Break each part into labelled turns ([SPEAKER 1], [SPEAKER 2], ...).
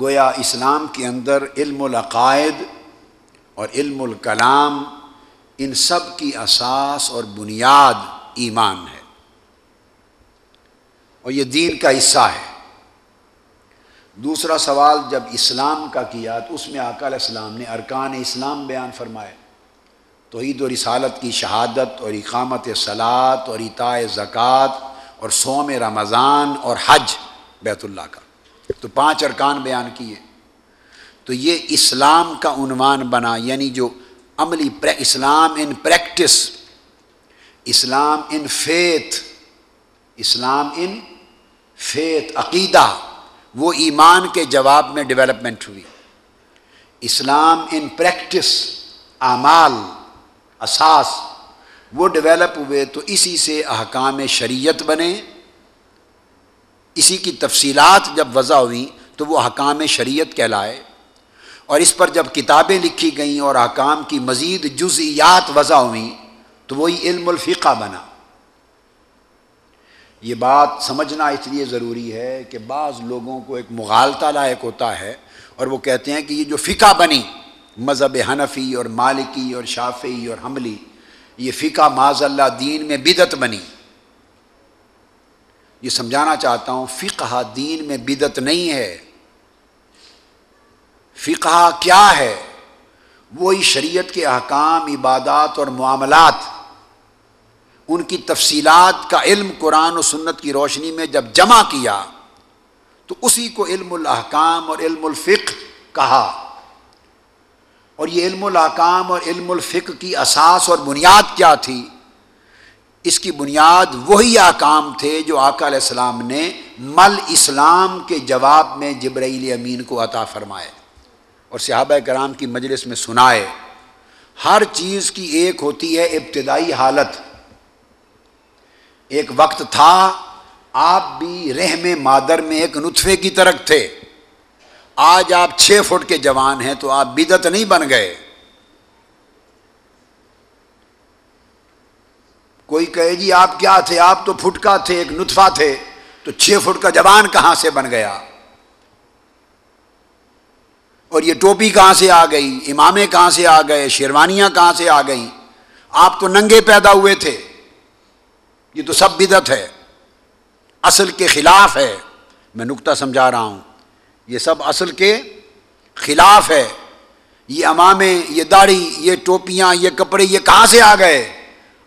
[SPEAKER 1] گویا اسلام کے اندر علم العقائد اور علم الکلام ان سب کی اساس اور بنیاد ایمان ہے۔ اور یہ دین کا حصہ ہے۔ دوسرا سوال جب اسلام کا کیا تو اس میں آقا علیہ السلام نے ارکان اسلام بیان فرمائے۔ توحید و رسالت کی شہادت اور اقامت سلاد اور اطاع زکوٰۃ اور سوم رمضان اور حج بیت اللہ کا۔ تو پانچ ارکان بیان کیے۔ تو یہ اسلام کا عنوان بنا یعنی جو عملی اسلام ان پریکٹس اسلام ان فیت اسلام ان فیت عقیدہ، وہ ایمان کے جواب میں ڈیولپمنٹ ہوئی۔ اسلام ان پریکٹس اعمال، اساس، وہ ڈیولپ ہوئے تو اسی سے احکام شریعت بنے۔ اسی کی تفصیلات جب وضع ہوئیں تو وہ حکام شریعت کہلائے۔ اور اس پر جب کتابیں لکھی گئیں اور حکام کی مزید جزئیات وضع ہوئیں تو وہی علم الفقہ بنا۔ یہ بات سمجھنا اس لیے ضروری ہے کہ بعض لوگوں کو ایک مغالطہ لائق ہوتا ہے اور وہ کہتے ہیں کہ یہ جو فقہ بنی، مذہب حنفی اور مالکی اور شافی اور حملی، یہ فقہ معذ اللہ دین میں بدت بنی۔ یہ سمجھانا چاہتا ہوں، فقہ دین میں بدت نہیں ہے۔ فقہ کیا ہے؟ وہی شریعت کے احکام، عبادات اور معاملات۔ ان کی تفصیلات کا علم قرآن و سنت کی روشنی میں جب جمع کیا، تو اسی کو علم الاحکام اور علم الفق کہا۔ اور یہ علم الاحکام اور علم الفق کی اساس اور بنیاد کیا تھی؟ اس کی بنیاد وہی احکام تھے جو آقا علیہ السلام نے مل اسلام کے جواب میں جبرائیل امین کو عطا فرمائے اور صحابہ کرام کی مجلس میں سنائے۔ ہر چیز کی ایک ہوتی ہے ابتدائی حالت۔ ایک وقت تھا، آپ بھی رحم مادر میں ایک نطفے کی طرح تھے۔ آج آپ چھ فٹ کے جوان ہیں تو آپ بدت نہیں بن گئے۔ کوئی کہے جی آپ کیا تھے؟ آپ تو فٹکا تھے، ایک نطفہ تھے، تو چھ فٹ کا جوان کہاں سے بن گیا؟ اور یہ ٹوپی کہاں سے آ گئی؟ امامے کہاں سے آ گئے؟ شیروانیاں کہاں سے آ گئیں؟ آپ تو ننگے پیدا ہوئے تھے۔ یہ تو سب بدت ہے۔ اصل کے خلاف ہے۔ میں نقطہ سمجھا رہا ہوں۔ یہ سب اصل کے خلاف ہے۔ یہ امامے یہ داڑھی، یہ ٹوپیاں، یہ کپڑے، یہ کہاں سے آ گئے؟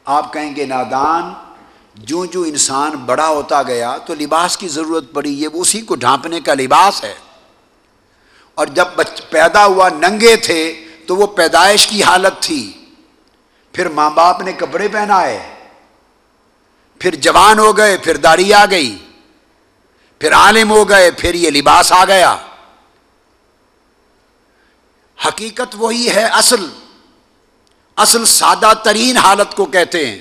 [SPEAKER 1] آپ کہیں گے نادان، جو جو انسان بڑا ہوتا گیا تو لباس کی ضرورت پڑی، یہ اسی کو ڈھانپنے کا لباس ہے۔ اور جب بچ، پیدا ہوا، ننگے تھے، تو وہ پیدائش کی حالت تھی۔ پھر ماں باپ نے کپڑے پہنائے۔ پھر جوان ہو گئے، پھر داڑھی آ گئی۔ پھر عالم ہو گئے، پھر یہ لباس آ گیا۔ حقیقت وہی ہے، اصل۔ اصل سادہ ترین حالت کو کہتے ہیں۔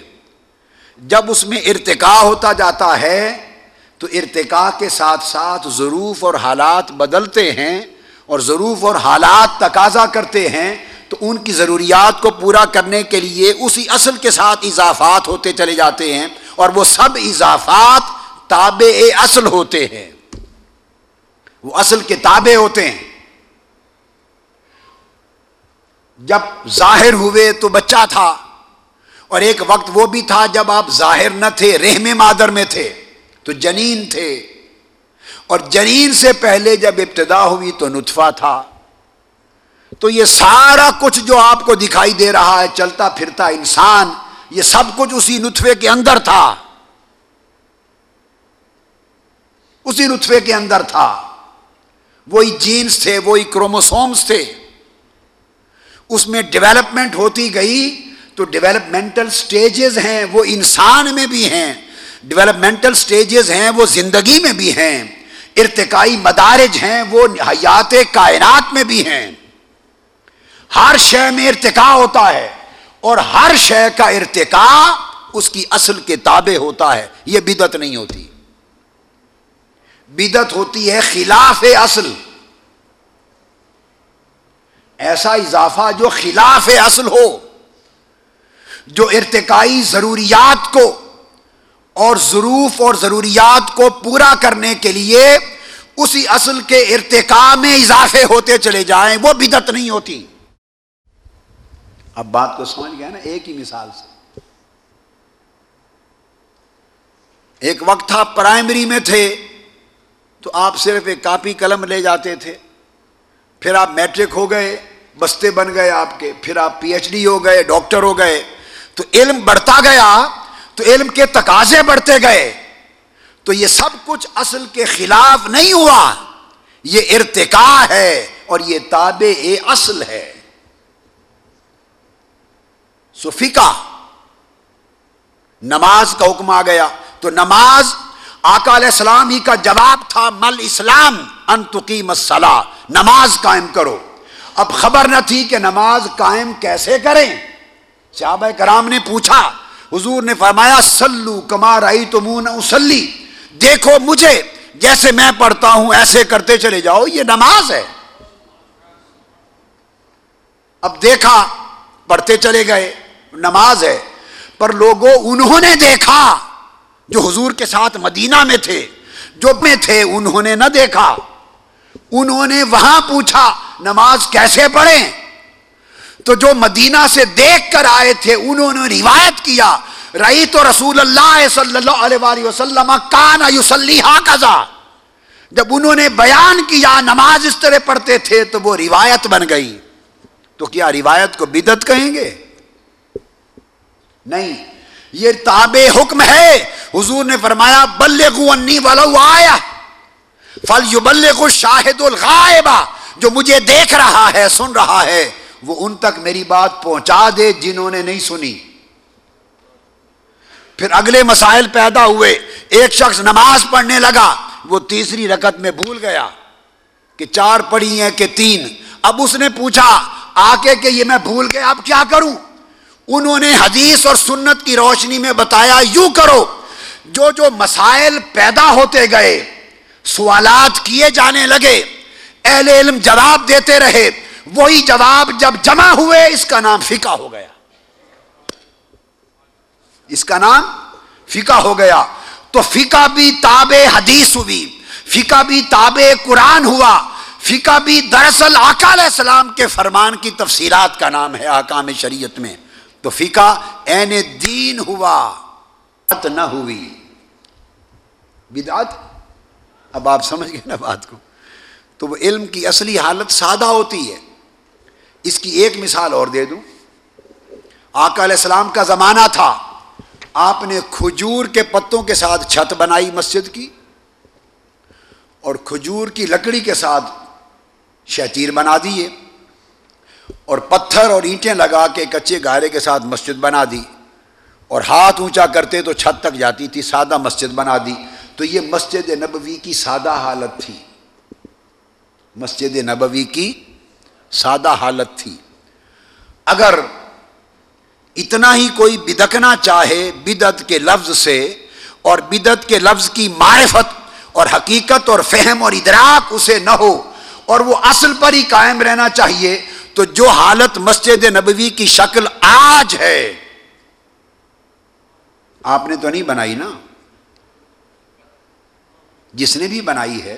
[SPEAKER 1] جب اس میں ارتقا ہوتا جاتا ہے، تو ارتقا کے ساتھ ساتھ ضرور اور حالات بدلتے ہیں اور ضرور اور حالات تقاضا کرتے ہیں۔ تو ان کی ضروریات کو پورا کرنے کے لیے اسی اصل کے ساتھ اضافات ہوتے چلے جاتے ہیں اور وہ سب اضافات تابع اصل ہوتے ہیں۔ وہ اصل کے تابع ہوتے ہیں۔ جب ظاہر ہوئے تو بچہ تھا اور ایک وقت وہ بھی تھا جب آپ ظاہر نہ تھے، رحم مادر میں تھے، تو جنین تھے۔ اور جنین سے پہلے جب ابتدا ہوئی تو نطفہ تھا۔ تو یہ سارا کچھ جو آپ کو دکھائی دے رہا ہے، چلتا پھرتا انسان، یہ سب کچھ اسی نطفے کے اندر تھا۔ اسی نطفے کے اندر تھا۔ وہی جینس تھے، وہی کروموسومس تھے۔ اس میں ڈیولپمنٹ ہوتی گئی تو ڈیولپمنٹل سٹیجز ہیں، وہ انسان میں بھی ہیں۔ ڈیولپمنٹل سٹیجز ہیں، وہ زندگی میں بھی ہیں۔ ارتقائی مدارج ہیں، وہ حیات کائنات میں بھی ہیں۔ ہر شے میں ارتقا ہوتا ہے اور ہر شے کا ارتقا اس کی اصل کے تابع ہوتا ہے۔ یہ بدت نہیں ہوتی۔ بدت ہوتی ہے خلاف اصل۔ ایسا اضافہ جو خلاف اصل ہو، جو ارتقائی ضروریات کو اور ظروف اور ضروریات کو پورا کرنے کے لیے اسی اصل کے ارتقا میں اضافے ہوتے چلے جائیں، وہ بدت نہیں ہوتی۔ اب بات کو سمجھ گیا نا، ایک ہی مثال سے۔ ایک وقت تھا، پرائمری میں تھے، تو آپ صرف ایک کاپی قلم لے جاتے تھے۔ پھر آپ میٹرک ہو گئے، بستے بن گئے آپ کے، پھر آپ پی ایچ ڈی ہو گئے، ڈاکٹر ہو گئے، تو علم بڑھتا گیا، تو علم کے تقاضے بڑھتے گئے، تو یہ سب کچھ اصل کے خلاف نہیں ہوا۔ یہ ارتقا ہے اور یہ تابع اصل ہے۔ سفیکا نماز کا حکم آ گیا، تو نماز آقا علیہ السلام ہی کا جواب تھا، مل اسلام انتقی مسلح نماز قائم کرو۔ اب خبر نہ تھی کہ نماز قائم کیسے کریں۔ صحابہ کرام نے پوچھا، حضور نے فرمایا سلو کمار آئی تو اسلی دیکھو مجھے، جیسے میں پڑھتا ہوں، ایسے کرتے چلے جاؤ، یہ نماز ہے۔ اب دیکھا، پڑھتے چلے گئے، نماز ہے۔ پر لوگوں، انہوں نے دیکھا جو حضور کے ساتھ مدینہ میں تھے، جو میں تھے، انہوں نے نہ دیکھا۔ انہوں نے وہاں پوچھا، نماز کیسے پڑھیں؟ تو جو مدینہ سے دیکھ کر آئے تھے، انہوں نے روایت کیا رہی تو رسول اللہ صلی اللہ علیہ وآلہ وسلم کان کذا جب انہوں نے بیان کیا نماز اس طرح پڑھتے تھے، تو وہ روایت بن گئی۔ تو کیا روایت کو بدت کہیں گے؟ نہیں، یہ تاب حکم ہے۔ حضور نے فرمایا، بلغو انی ولو آیا۔ فل یو شاہد الغائبہ جو مجھے دیکھ رہا ہے، سن رہا ہے، وہ ان تک میری بات پہنچا دے جنہوں نے نہیں سنی۔ پھر اگلے مسائل پیدا ہوئے۔ ایک شخص نماز پڑھنے لگا۔ وہ تیسری رکت میں بھول گیا کہ چار پڑھی ہیں کہ تین۔ اب اس نے پوچھا آ کے کہ یہ میں بھول گیا، اب کیا کروں؟ انہوں نے حدیث اور سنت کی روشنی میں بتایا، یوں کرو۔ جو جو مسائل پیدا ہوتے گئے، سوالات کیے جانے لگے، اہل علم جواب دیتے رہے، وہی جواب جب جمع ہوئے، اس کا نام فقہ ہو گیا۔ اس کا نام فقہ ہو گیا۔ تو فقہ بھی تاب حدیث ہوئی، فقہ بھی تاب قرآن ہوا، فقہ بھی دراصل آقا علیہ السلام کے فرمان کی تفصیلات کا نام ہے آکام شریعت میں۔ تو فقہ این دین ہوا، نہ ہوئی۔ بدعت۔ اب آپ سمجھ گئے نا بات کو۔ تو وہ علم کی اصلی حالت سادہ ہوتی ہے۔ اس کی ایک مثال اور دے دوں۔ آقا علیہ السلام کا زمانہ تھا۔ آپ نے کھجور کے پتوں کے ساتھ چھت بنائی مسجد کی اور کھجور کی لکڑی کے ساتھ شہتیر بنا دیے اور پتھر اور اینٹیں لگا کے کچے گارے کے ساتھ مسجد بنا دی اور ہاتھ اونچا کرتے تو چھت تک جاتی تھی، سادہ مسجد بنا دی۔ تو یہ مسجد نبوی کی سادہ حالت تھی۔ مسجد نبوی کی سادہ حالت تھی۔ اگر اتنا ہی کوئی بدکنا چاہے بدت کے لفظ سے، اور بدت کے لفظ کی معرفت اور حقیقت اور فہم اور ادراک اسے نہ ہو، اور وہ اصل پر ہی قائم رہنا چاہیے، تو جو حالت مسجد نبوی کی شکل آج ہے، آپ نے تو نہیں بنائی نا؟ جس نے بھی بنائی ہے،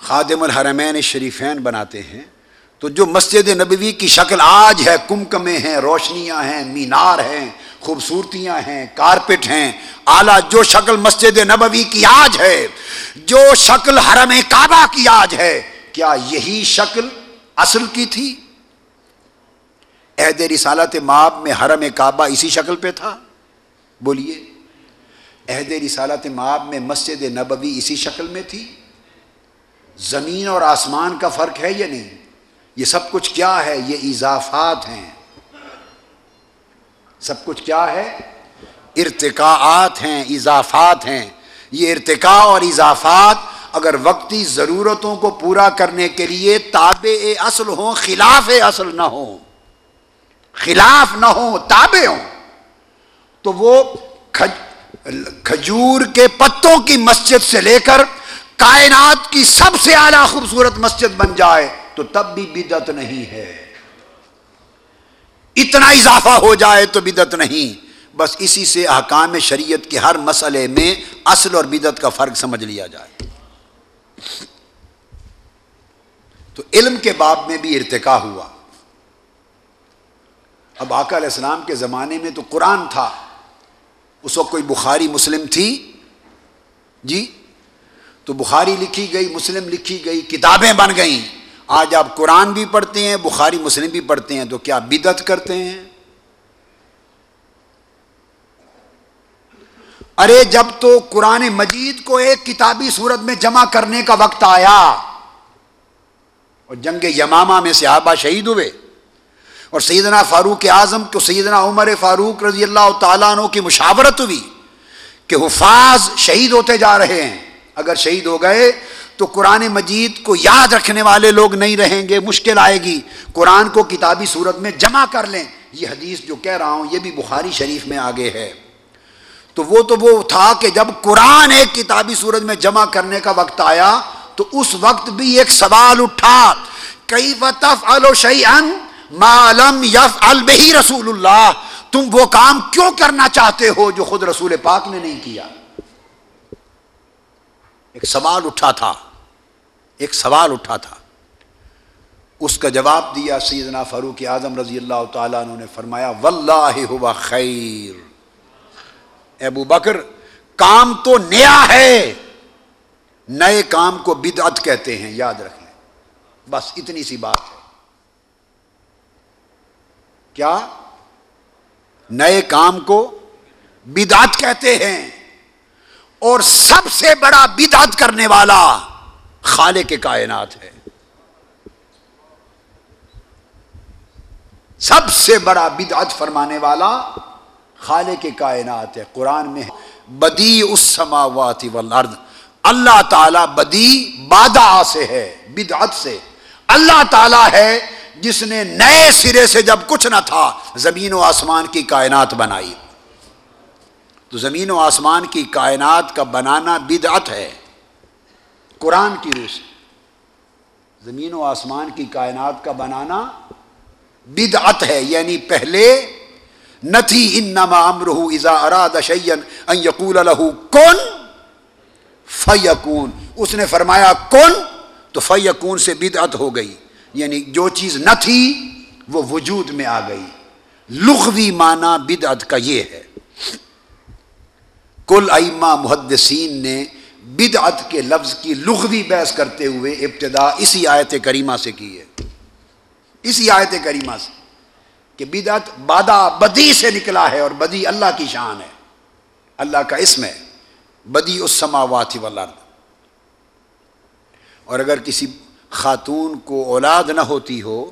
[SPEAKER 1] خادم الحرمین شریفین بناتے ہیں، تو جو مسجد نبوی کی شکل آج ہے، کمکمے ہیں، روشنیاں ہیں، مینار ہیں، خوبصورتیاں ہیں، کارپٹ ہیں، اعلیٰ جو شکل مسجد نبوی کی آج ہے، جو شکل حرم کعبہ کی آج ہے، کیا یہی شکل اصل کی تھی؟ عہد رسالت ماب میں حرم کعبہ اسی شکل پہ تھا؟ بولیے۔ عہد رسالت ماب میں مسجد نبوی اسی شکل میں تھی؟ زمین اور آسمان کا فرق ہے یا نہیں؟ یہ سب کچھ کیا ہے؟ یہ اضافات ہیں۔ سب کچھ کیا ہے؟ ارتقاءات ہیں، اضافات ہیں۔ یہ ارتقاء اور اضافات اگر وقتی ضرورتوں کو پورا کرنے کے لیے تابع اصل ہوں، خلاف اصل نہ ہو خلاف نہ ہو تابع ہوں، تو وہ کھجور کے پتوں کی مسجد سے لے کر کائنات کی سب سے اعلیٰ خوبصورت مسجد بن جائے تو تب بھی بدت نہیں ہے۔ اتنا اضافہ ہو جائے تو بدت نہیں۔ بس اسی سے احکام شریعت کے ہر مسئلے میں اصل اور بدت کا فرق سمجھ لیا جائے۔ تو علم کے باب میں بھی ارتقا ہوا۔ اب آقا علیہ السلام کے زمانے میں تو قرآن تھا۔ اس وقت کوئی بخاری مسلم تھی؟ جی؟ تو بخاری لکھی گئی، مسلم لکھی گئی، کتابیں بن گئیں۔ آج آپ قرآن بھی پڑھتے ہیں، بخاری مسلم بھی پڑھتے ہیں، تو کیا بدت کرتے ہیں؟ ارے، جب تو قرآن مجید کو ایک کتابی صورت میں جمع کرنے کا وقت آیا اور جنگ یمامہ میں صحابہ شہید ہوئے اور سیدنا فاروق اعظم کو سیدنا عمر فاروق رضی اللہ تعالیٰ عنہ کی مشاورت ہوئی کہ حفاظ شہید ہوتے جا رہے ہیں۔ اگر شہید ہو گئے تو قرآن مجید کو یاد رکھنے والے لوگ نہیں رہیں گے، مشکل آئے گی۔ قرآن کو کتابی صورت میں جمع کر لیں۔ یہ حدیث جو کہہ رہا ہوں، یہ بھی بخاری شریف میں آگے ہے۔ تو وہ تو وہ تھا کہ جب قرآن ایک کتابی صورت میں جمع کرنے کا وقت آیا تو اس وقت بھی ایک سوال اٹھا کئی وطف الشعین معلوم یف البہی رسول اللہ۔ تم وہ کام کیوں کرنا چاہتے ہو جو خود رسول پاک نے نہیں کیا؟ ایک سوال اٹھا تھا۔ ایک سوال اٹھا تھا۔ اس کا جواب دیا سیدنا فاروق اعظم رضی اللہ تعالیٰ عنہ نے فرمایا، واللہ ہوا خیر۔ ابو بکر، کام تو نیا ہے۔ نئے کام کو بدعت کہتے ہیں، یاد رکھ لیں بس اتنی سی بات ہے۔ کیا نئے کام کو بدعت کہتے ہیں اور سب سے بڑا بدعت کرنے والا خالے کے کائنات ہے۔ سب سے بڑا بدعت فرمانے والا خالے کے کائنات ہے۔ قرآن میں بدی السماوات والارض۔ اللہ تعالی بدی بادا سے ہے، بدعت سے۔ اللہ تعالی ہے جس نے نئے سرے سے جب کچھ نہ تھا، زمین و آسمان کی کائنات بنائی۔ تو زمین و آسمان کی کائنات کا بنانا بدعت ہے۔ قرآن کی روح سے۔ زمین و آسمان کی کائنات کا بنانا بدعت ہے یعنی پہلے نتھی انما امرہ اذا اراد شیئن ان یقول له کن فیکون۔ اس نے فرمایا کن تو فیکون سے بدعت ہو گئی۔ یعنی جو چیز نہ تھی، وہ وجود میں آ گئی۔ لغوی معنی بدعت کا یہ ہے۔ کل ائمہ محدثین نے بدعت کے لفظ کی لغوی بحث کرتے ہوئے ابتدا اسی آیت کریمہ سے کی ہے۔ اسی آیت کریمہ سے کہ بدعت بادا بدی سے نکلا ہے اور بدی اللہ کی شان ہے۔ اللہ کا اسم ہے، بدی اس سماوات والارض۔ اور اگر کسی خاتون کو اولاد نہ ہوتی ہو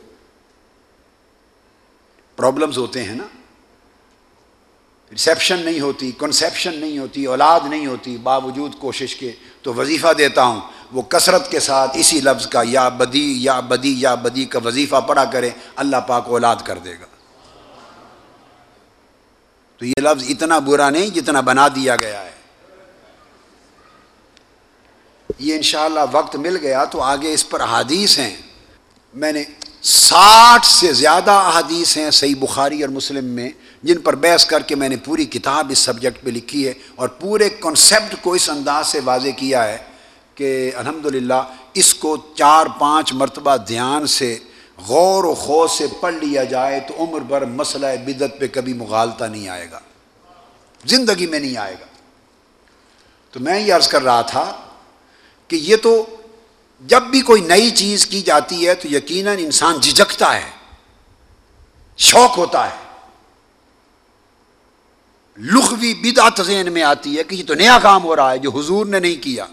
[SPEAKER 1] پرابلمز ہوتے ہیں نا۔ ریسیپشن نہیں ہوتی کنسیپشن نہیں ہوتی، اولاد نہیں ہوتی، باوجود کوشش کے تو وظیفہ دیتا ہوں۔ وہ کثرت کے ساتھ اسی لفظ کا یا بدی یا بدی یا بدی کا وظیفہ پڑھا کرے، اللہ پاک اولاد کر دے گا۔ تو یہ لفظ اتنا برا نہیں جتنا بنا دیا گیا ہے۔ یہ انشاءاللہ وقت مل گیا تو آگے اس پر احادیث ہیں۔ میں نے ساٹھ سے زیادہ احادیث ہیں صحیح بخاری اور مسلم میں، جن پر بحث کر کے میں نے پوری کتاب اس سبجیکٹ پہ لکھی ہے اور پورے کنسیپٹ کو اس انداز سے واضح کیا ہے کہ الحمدللہ اس کو چار پانچ مرتبہ دھیان سے، غور و خوص سے پڑھ لیا جائے تو عمر بھر مسئلہ بدت پہ کبھی مغالطہ نہیں آئے گا۔ زندگی میں نہیں آئے گا۔ تو میں یہ عرض کر رہا تھا کہ یہ تو جب بھی کوئی نئی چیز کی جاتی ہے تو یقیناً انسان جھجکتا ہے، شوق ہوتا ہے۔ لغوی بدعت ذہن میں آتی ہے کہ یہ تو نیا کام ہو رہا ہے جو حضور نے نہیں کیا۔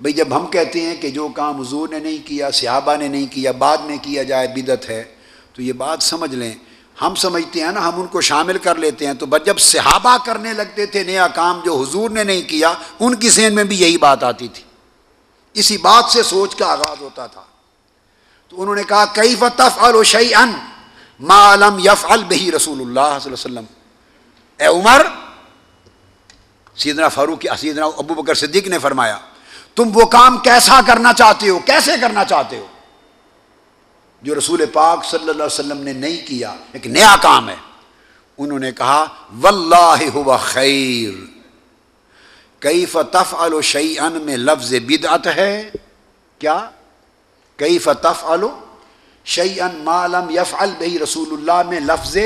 [SPEAKER 1] بھئی جب ہم کہتے ہیں کہ جو کام حضور نے نہیں کیا، صحابہ نے نہیں کیا، بعد میں کیا جائے بدت ہے، تو یہ بات سمجھ لیں ہم سمجھتے ہیں نا، ہم ان کو شامل کر لیتے ہیں۔ تو جب صحابہ کرنے لگتے تھے، نیا کام جو حضور نے نہیں کیا، ان کی ذہن میں بھی یہی بات آتی تھی۔ اسی بات سے سوچ کا آغاز ہوتا تھا۔ تو انہوں نے کہا کئی فتف الشی ان معلوم یف البہی رسول اللہ صلی اللہ علیہ وسلم؟ اے عمر، سیدنا فاروق، سیدنا ابو بکر صدیق نے فرمایا، تم وہ کام کیسا کرنا چاہتے ہو؟ کیسے کرنا چاہتے ہو؟ جو رسول پاک صلی اللہ علیہ وسلم نے نہیں کیا، ایک نیا کام ہے۔ انہوں نے کہا، واللہ ہوا خیر۔ کئی فتف شعی ان میں لفظ بدعت ہے؟ کیا؟ کئی فتف شعی ان معلوم یف البی رسول اللہ میں لفظ؟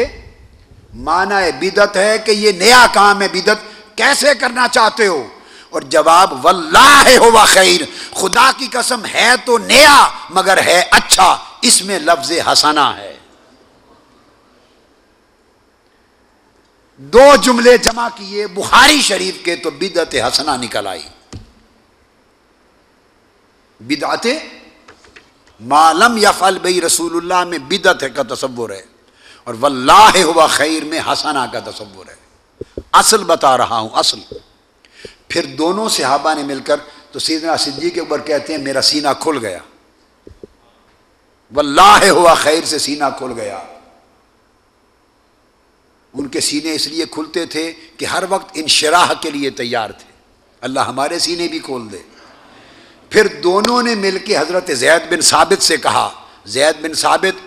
[SPEAKER 1] مانا بدت ہے کہ یہ نیا کام ہے بدت کیسے کرنا چاہتے ہو؟ اور جواب، واللہ ہوا خیر۔ خدا کی قسم ہے تو نیا، مگر ہے اچھا۔ اس میں لفظ ہسنا ہے۔ دو جملے جمع کیے، بخاری شریف کے تو بدعت ہسنا نکل آئی۔ بدعت معلوم یا فل بئی رسول اللہ میں بدت کا تصور ہے، اور واللہ ہوا خیر میں ہسنا کا تصور ہے۔ اصل بتا رہا ہوں، اصل۔ پھر دونوں صحابہ نے مل کر تو سیدنا صدیق کے اوپر کہتے ہیں، میرا سینہ کھل گیا۔ واللہ ہوا خیر سے سینہ کھل گیا۔ ان کے سینے اس لیے کھلتے تھے کہ ہر وقت انشراح کے لیے تیار تھے۔ اللہ ہمارے سینے بھی کھول دے۔ پھر دونوں نے مل کے حضرت زید بن ثابت سے کہا، زید بن ثابت،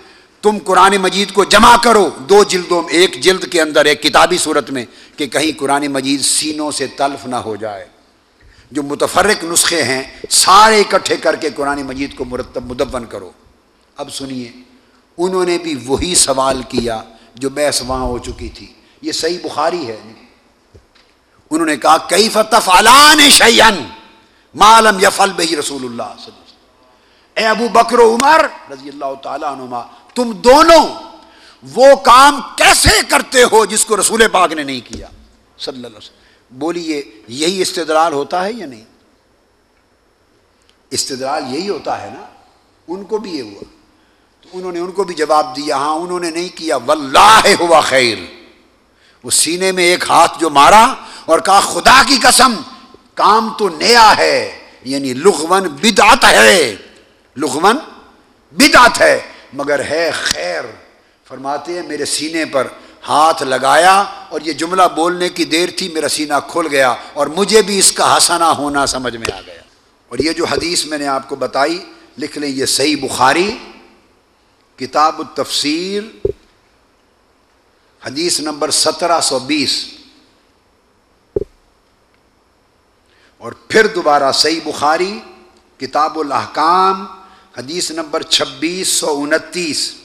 [SPEAKER 1] تم قرآن مجید کو جمع کرو۔ دو جلدوں ایک جلد کے اندر، ایک کتابی صورت میں کہ کہیں قرآن مجید سینوں سے تلف نہ ہو جائے۔ جو متفرق نسخے ہیں، سارے اکٹھے کر کے قرآن مجید کو مرتب، مدون کرو۔ اب سنیے، انہوں نے بھی وہی سوال کیا جو بحث وہاں ہو چکی تھی۔ یہ صحیح بخاری ہے۔ انہوں نے کہا کئی فتف علان شیئن معلوم یفل بہی رسول اللہ صلی اللہ علیہ وسلم؟ اے ابو بکر و عمر رضی اللہ تعالیٰ عنما تم دونوں وہ کام کیسے کرتے ہو جس کو رسول پاک نے نہیں کیا؟ صلی اللہ علیہ وسلم۔ بولیے، یہی استدلال ہوتا ہے یا نہیں؟ استدلال یہی ہوتا ہے نا۔ ان کو بھی یہ ہوا۔ انہوں نے ان کو بھی جواب دیا ہاں انہوں نے نہیں کیا، واللہ ہوا خیر۔ وہ سینے میں ایک ہاتھ جو مارا اور کہا، خدا کی قسم، کام تو نیا ہے یعنی لغون بدعت ہے۔ لغون بدعت ہے، مگر ہے خیر۔ فرماتے ہیں، میرے سینے پر ہاتھ لگایا اور یہ جملہ بولنے کی دیر تھی، میرا سینہ کھل گیا اور مجھے بھی اس کا ہسنا ہونا سمجھ میں آ گیا۔ اور یہ جو حدیث میں نے آپ کو بتائی، لکھ لیں، یہ صحیح بخاری۔ کتاب التفسیر، حدیث نمبر سترہ سو بیس۔ اور پھر دوبارہ صحیح بخاری، کتاب الاحکام، حدیث نمبر چھبیس سو انتیس۔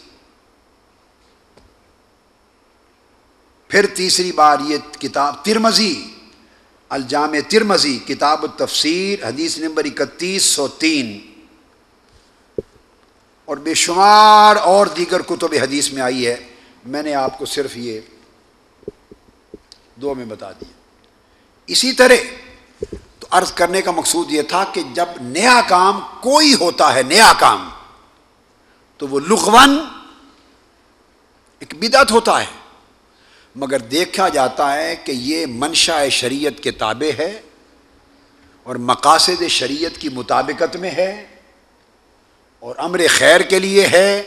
[SPEAKER 1] پھر تیسری بار یہ کتاب ترمزی الجام ترمزی کتاب التفسیر، حدیث نمبر اکتیس سو تین۔ اور بے شمار اور دیگر کتب حدیث میں آئی ہے۔ میں نے آپ کو صرف یہ دو میں بتا دیا اسی طرح تو عرض کرنے کا مقصود یہ تھا کہ جب نیا کام کوئی ہوتا ہے، نیا کام، تو وہ لغون ایک بدعت ہوتا ہے۔ مگر دیکھا جاتا ہے کہ یہ منشا شریعت کے تابع ہے اور مقاصد شریعت کی مطابقت میں ہے۔ اور امر خیر کے لیے ہے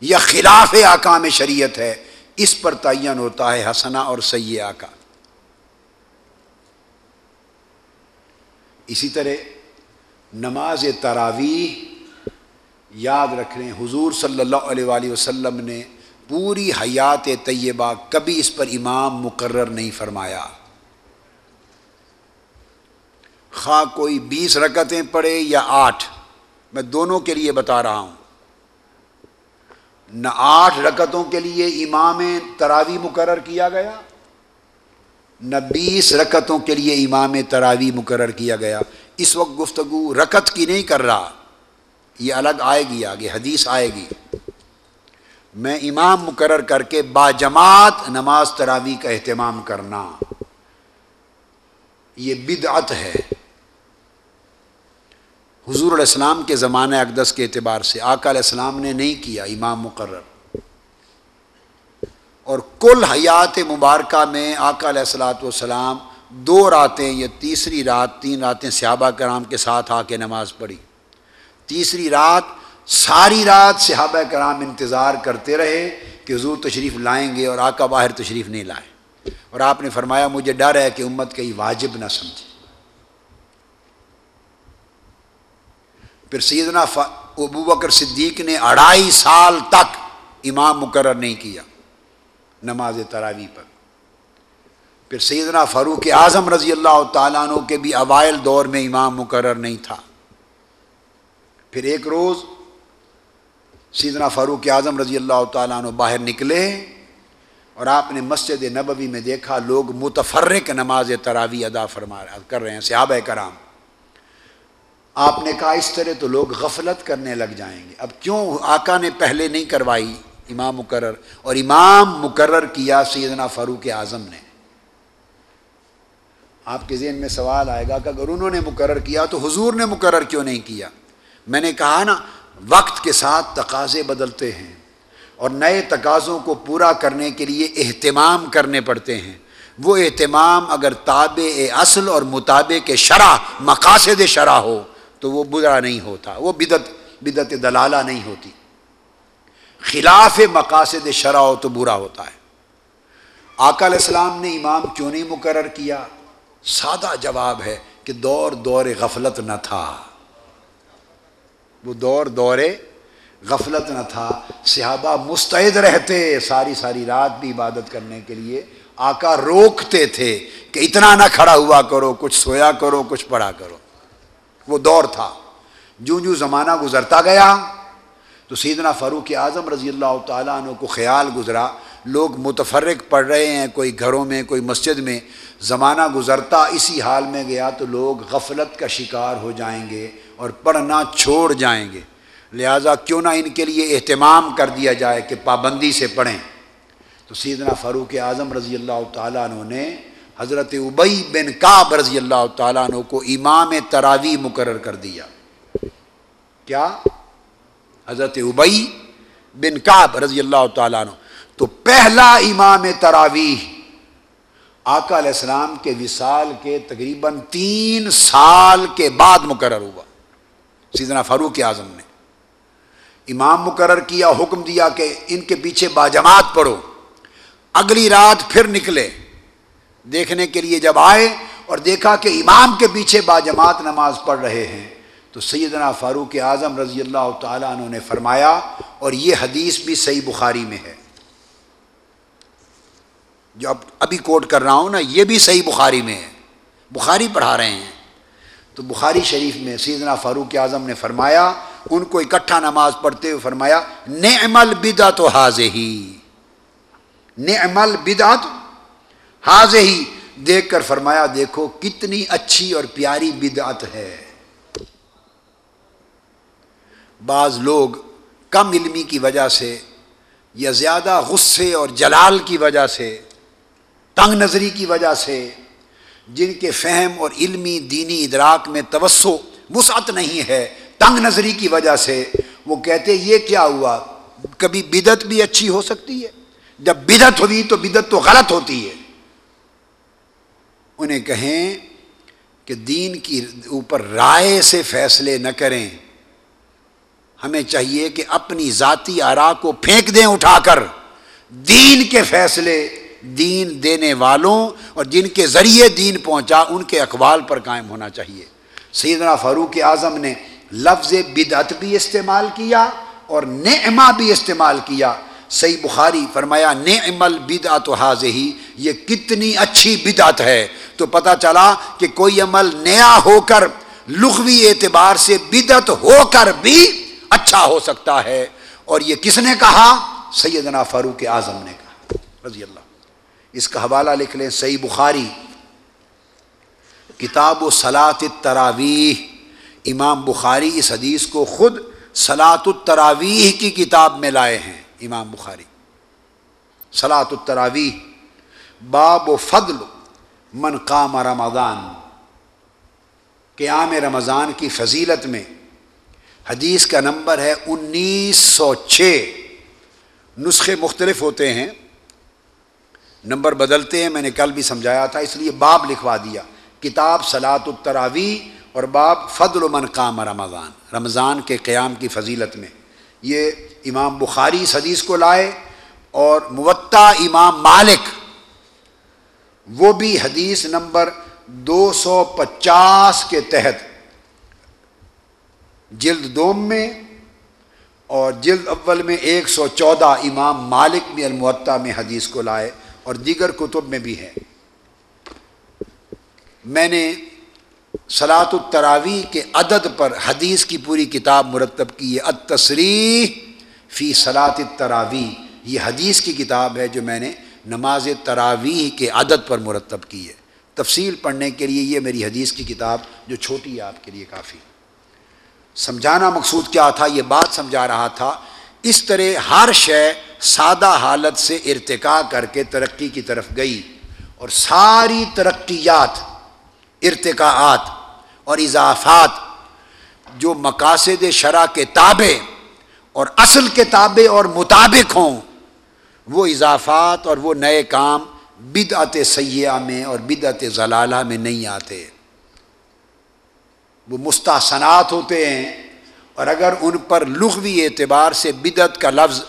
[SPEAKER 1] یا خلاف آکام شریعت ہے، اس پر تعین ہوتا ہے حسنا اور سیاح کا۔ اسی طرح نماز تراویح یاد رکھ لیں حضور صلی اللہ علیہ وآلہ وسلم نے پوری حیات طیبہ کبھی اس پر امام مقرر نہیں فرمایا۔ خواہ کوئی بیس رکتیں پڑے یا آٹھ۔ میں دونوں کے لیے بتا رہا ہوں۔ نہ آٹھ رکتوں کے لیے امام تراوی مقرر کیا گیا، نہ بیس رکتوں کے لیے امام تراوی مقرر کیا گیا۔ اس وقت گفتگو رکت کی نہیں کر رہا، یہ الگ آئے گی آگے، حدیث آئے گی۔ میں امام مقرر کر کے با جماعت نماز تراوی کا اہتمام کرنا، یہ بدعت ہے۔ حضور علیہ السلام کے زمانہ اقدس کے اعتبار سے، آقا علیہ السلام نے نہیں کیا امام مقرر۔ اور کل حیات مبارکہ میں آقا علیہ السلاۃ والسلام دو راتیں یا تیسری رات، تین راتیں صحابہ کرام کے ساتھ آ کے نماز پڑھی۔ تیسری رات، ساری رات صحابہ کرام انتظار کرتے رہے کہ حضور تشریف لائیں گے اور آقا باہر تشریف نہیں لائیں اور آپ نے فرمایا، مجھے ڈر ہے کہ امت کہیں واجب نہ سمجھے۔ پھر سیدنا ابو بکر صدیق نے اڑائی سال تک امام مقرر نہیں کیا نماز تراوی پر۔ پھر سیدنا فاروق اعظم رضی اللہ تعالیٰ عنہ کے بھی اوائل دور میں امام مقرر نہیں تھا۔ پھر ایک روز سیدنا فاروق اعظم رضی اللہ تعالیٰ عنہ باہر نکلے اور آپ نے مسجد نبوی میں دیکھا، لوگ متفرق نماز تراوی ادا فرما کر رہے ہیں، صحابہ کرام۔ آپ نے کہا اس طرح تو لوگ غفلت کرنے لگ جائیں گے۔ اب کیوں آقا نے پہلے نہیں کروائی امام مقرر اور امام مقرر کیا سیدنا فاروق اعظم نے؟ آپ کے ذہن میں سوال آئے گا کہ اگر انہوں نے مقرر کیا تو حضور نے مقرر کیوں نہیں کیا؟ میں نے کہا نا، وقت کے ساتھ تقاضے بدلتے ہیں اور نئے تقاضوں کو پورا کرنے کے لیے اہتمام کرنے پڑتے ہیں۔ وہ اہتمام اگر تابع اصل اور مطابق شرح مقاصد شرح ہو تو وہ برا نہیں ہوتا، وہ بدت بدت دلالہ نہیں ہوتی۔ خلاف مقاصد شرح ہو تو برا ہوتا ہے۔ آقا علیہ السلام نے امام کیوں نہیں مقرر کیا؟ سادہ جواب ہے کہ دور دور غفلت نہ تھا۔ وہ دور دور غفلت نہ تھا۔ صحابہ مستعد رہتے ساری ساری رات بھی عبادت کرنے کے لیے۔ آقا روکتے تھے کہ اتنا نہ کھڑا ہوا کرو، کچھ سویا کرو، کچھ پڑھا کرو۔ وہ دور تھا۔ جو جو زمانہ گزرتا گیا تو سیدنا فاروق اعظم رضی اللہ تعالیٰ عنہ کو خیال گزرا۔ لوگ متفرق پڑھ رہے ہیں، کوئی گھروں میں، کوئی مسجد میں۔ زمانہ گزرتا اسی حال میں گیا تو لوگ غفلت کا شکار ہو جائیں گے اور پڑھنا چھوڑ جائیں گے۔ لہٰذا کیوں نہ ان کے لیے اہتمام کر دیا جائے کہ پابندی سے پڑھیں۔ تو سیدنا فاروق اعظم رضی اللہ تعالیٰ عنہ نے حضرت ابئی بن کعب رضی اللہ تعالیٰ عنہ کو امام تراوی مقرر کر دیا۔ کیا؟ حضرت ابئی بن کعب رضی اللہ تعالیٰ عنہ۔ تو پہلا امام تراوی آقا علیہ السلام کے وصال کے تقریباً تین سال کے بعد مقرر ہوا۔ سیدنا فاروق اعظم نے امام مقرر کیا، حکم دیا کہ ان کے پیچھے باجماعت پڑھو۔ اگلی رات پھر نکلے۔ دیکھنے کے لیے جب آئے اور دیکھا کہ امام کے پیچھے باجماعت نماز پڑھ رہے ہیں، تو سیدنا فاروق اعظم رضی اللہ تعالیٰ عنہ نے فرمایا، اور یہ حدیث بھی صحیح بخاری میں ہے۔ جو اب ابھی کوٹ کر رہا ہوں نا، یہ بھی صحیح بخاری میں ہے۔ بخاری پڑھا رہے ہیں۔ تو بخاری شریف میں سیدنا فاروق اعظم نے فرمایا، ان کو اکٹھا نماز پڑھتے ہوئے فرمایا، نعمل بدا تو حاض ہی نعمل بدا تو حاض ہی دیکھ کر فرمایا، دیکھو کتنی اچھی اور پیاری بدعت ہے۔ بعض لوگ کم علمی کی وجہ سے یا زیادہ غصے اور جلال کی وجہ سے، تنگ نظری کی وجہ سے جن کے فہم اور علمی دینی ادراک میں توسع وسعت نہیں ہے، تنگ نظری کی وجہ سے وہ کہتے، یہ کیا ہوا؟ کبھی بدت بھی اچھی ہو سکتی ہے؟ جب بدت ہوئی تو بدت تو غلط ہوتی ہے۔ انہیں کہیں کہ دین کی اوپر رائے سے فیصلے نہ کریں۔ ہمیں چاہیے کہ اپنی ذاتی آرا کو پھینک دیں اٹھا کر۔ دین کے فیصلے، دین دینے والوں اور جن کے ذریعے دین پہنچا، ان کے اقوال پر قائم ہونا چاہیے۔ سیدنا فاروق اعظم نے لفظ بدعت بھی استعمال کیا اور نعمہ بھی استعمال کیا۔ صحیح بخاری فرمایا، نعم البدعت حاضی یہ کتنی اچھی بدعت ہے۔ تو پتہ چلا کہ کوئی عمل نیا ہو کر، لغوی اعتبار سے بدعت ہو کر بھی اچھا ہو سکتا ہے۔ اور یہ کس نے کہا؟ سیدنا فاروق اعظم نے کہا، رضی اللہ۔ اس کا حوالہ لکھ لیں، صحیح بخاری۔ کتاب و سلاط تراویح امام بخاری اس حدیث کو خود سلاط التراویح کی کتاب میں لائے ہیں۔ امام بخاری۔ سلاط التراویح، باب و فضل من قام رمضان۔ قیام رمضان کی فضیلت میں حدیث کا نمبر ہے انیس سو چھ۔ نسخے مختلف ہوتے ہیں، نمبر بدلتے ہیں، میں نے کل بھی سمجھایا تھا، اس لیے باب لکھوا دیا۔ کتاب سلاط التراوی اور باب فضل و قام رمضان رمضان کے قیام کی فضیلت میں۔ یہ امام بخاری اس حدیث کو لائے اور موتا امام مالک، وہ بھی حدیث نمبر دو سو پچاس کے تحت، جلد دوم میں اور جلد اول میں ایک سو چودہ امام مالک بھی المعطا میں حدیث کو لائے اور دیگر کتب میں بھی ہے میں نے سلاط التراوی کے عدد پر حدیث کی پوری کتاب مرتب کی ہے التصریح فی سلاط التراوی یہ حدیث کی کتاب ہے جو میں نے نماز تراویح کے عدد پر مرتب کی ہے۔ تفصیل پڑھنے کے لیے یہ میری حدیث کی کتاب جو چھوٹی ہے، آپ کے لیے کافی۔ سمجھانا مقصود کیا تھا؟ یہ بات سمجھا رہا تھا، اس طرح ہر شے سادہ حالت سے ارتقا کر کے ترقی کی طرف گئی اور ساری ترقیات، ارتقاءات اور اضافات جو مقاصد شرح کے تابع اور اصل کے تابع اور مطابق ہوں، وہ اضافات اور وہ نئے کام بدعت سیاح میں اور بدعت ضلالہ میں نہیں آتے۔ وہ مستحسنات ہوتے ہیں اور اگر ان پر لغوی اعتبار سے بدعت کا لفظ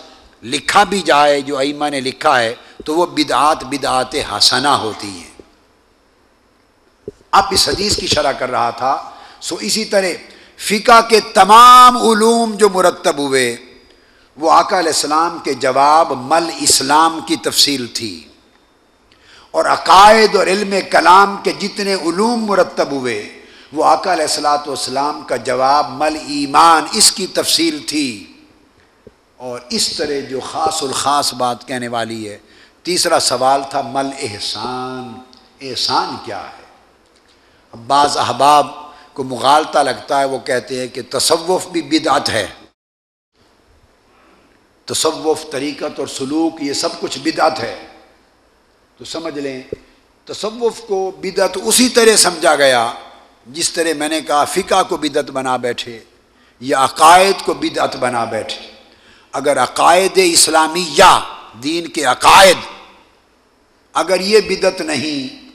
[SPEAKER 1] لکھا بھی جائے، جو ایمہ نے لکھا ہے، تو وہ بدعات بدعات حسنہ ہوتی ہیں۔ اب اس حدیث کی شرح کر رہا تھا، سو اسی طرح فقہ کے تمام علوم جو مرتب ہوئے، وہ آقا علیہ السلام کے جواب مل اسلام کی تفصیل تھی۔ اور عقائد اور علم کلام کے جتنے علوم مرتب ہوئے، وہ آقا علیہ السلاۃ والسلام کا جواب مل ایمان اس کی تفصیل تھی۔ اور اس طرح جو خاص الخاص بات کہنے والی ہے، تیسرا سوال تھا مل احسان احسان کیا ہے؟ بعض احباب کو مغالطہ لگتا ہے، وہ کہتے ہیں کہ تصوف بھی بدعت ہے۔ تصوف، طریقت اور سلوک، یہ سب کچھ بدعت ہے۔ تو سمجھ لیں، تصوف کو بدعت اسی طرح سمجھا گیا جس طرح میں نے کہا، فقہ کو بدعت بنا بیٹھے، یا عقائد کو بدعت بنا بیٹھے۔ اگر عقائد اسلامی یا دین کے عقائد، اگر یہ بدعت نہیں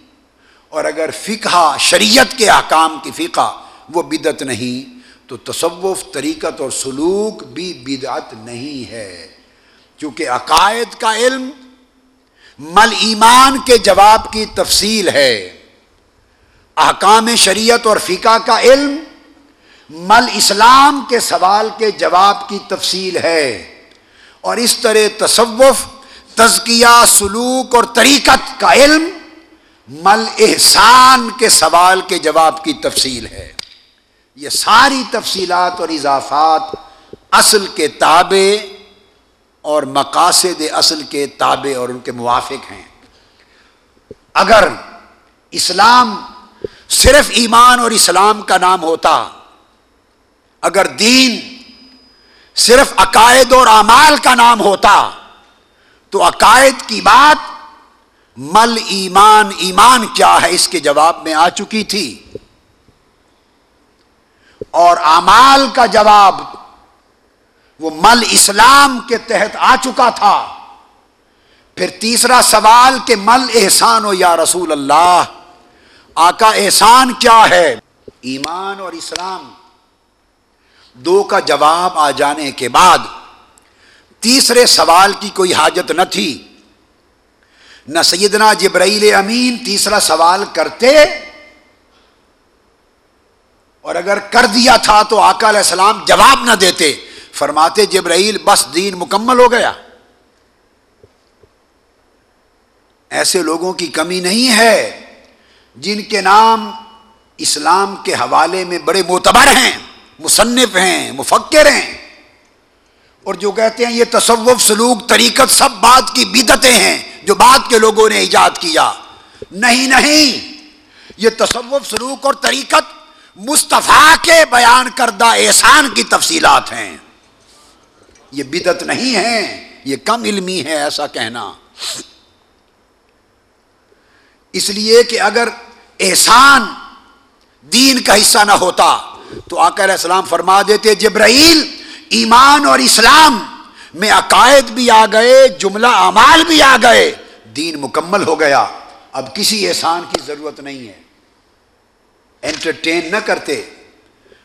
[SPEAKER 1] اور اگر فقہ شریعت کے احکام کی فقہ وہ بدعت نہیں، تو تصوف، طریقت اور سلوک بھی بدعت نہیں ہے۔ کیونکہ عقائد کا علم مل ایمان کے جواب کی تفصیل ہے۔ احکام شریعت اور فقہ کا علم مل اسلام کے سوال کے جواب کی تفصیل ہے۔ اور اس طرح تصوف، تزکیہ، سلوک اور طریقت کا علم مل احسان کے سوال کے جواب کی تفصیل ہے۔ یہ ساری تفصیلات اور اضافات اصل کے تابع اور مقاصد اصل کے تابع اور ان کے موافق ہیں۔ اگر اسلام صرف ایمان اور اسلام کا نام ہوتا، اگر دین صرف عقائد اور اعمال کا نام ہوتا، تو عقائد کی بات مل ایمان ایمان کیا ہے؟ اس کے جواب میں آ چکی تھی۔ اور امال کا جواب وہ مل اسلام کے تحت آ چکا تھا۔ پھر تیسرا سوال کہ مل احسان ہو یا رسول اللہ؟ آقا احسان کیا ہے؟ ایمان اور اسلام۔ دو کا جواب آ جانے کے بعد تیسرے سوال کی کوئی حاجت نہ تھی۔ نہ سیدنا جبرائیل امین تیسرا سوال کرتے اور اگر کر دیا تھا تو آقا علیہ السلام جواب نہ دیتے۔ فرماتے جبرائیل، بس دین مکمل ہو گیا۔ ایسے لوگوں کی کمی نہیں ہے جن کے نام اسلام کے حوالے میں بڑے معتبر ہیں، مصنف ہیں، مفکر ہیں۔ اور جو کہتے ہیں یہ تصوف، سلوک، طریقت، سب بات کی بدتیں ہیں۔ جو بات کے لوگوں نے ایجاد کیا۔ نہیں نہیں، یہ تصوف، سلوک اور طریقت مصطفیٰ کے بیان کردہ احسان کی تفصیلات ہیں۔ یہ بدت نہیں ہے، یہ کم علمی ہے ایسا کہنا۔ اس لیے کہ اگر احسان دین کا حصہ نہ ہوتا تو آقا علیہ السلام فرما دیتے، جبرائیل ایمان اور اسلام میں عقائد بھی آ گئے، جملہ اعمال بھی آ گئے، دین مکمل ہو گیا۔ اب کسی احسان کی ضرورت نہیں ہے۔ انٹرٹین نہ کرتے۔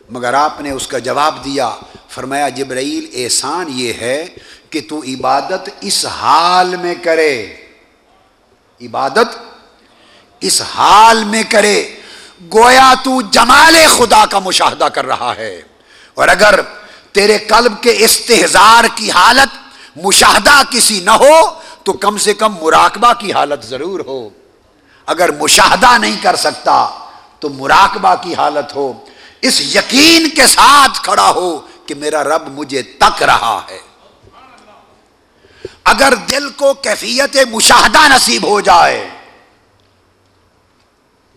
[SPEAKER 1] مگر آپ نے اس کا جواب دیا۔ فرمایا، جبرائیل، احسان یہ ہے کہ تو عبادت اس حال میں کرے۔ عبادت اس حال میں کرے۔ گویا تو جمال خدا کا مشاہدہ کر رہا ہے۔ اور اگر تیرے قلب کے استحزار کی حالت، مشاہدہ کسی نہ ہو، تو کم سے کم مراقبہ کی حالت ضرور ہو۔ اگر مشاہدہ نہیں کر سکتا، تو مراقبہ کی حالت ہو۔ اس یقین کے ساتھ کھڑا ہو کہ میرا رب مجھے تک رہا ہے۔ اگر دل کو کیفیت مشاہدہ نصیب ہو جائے،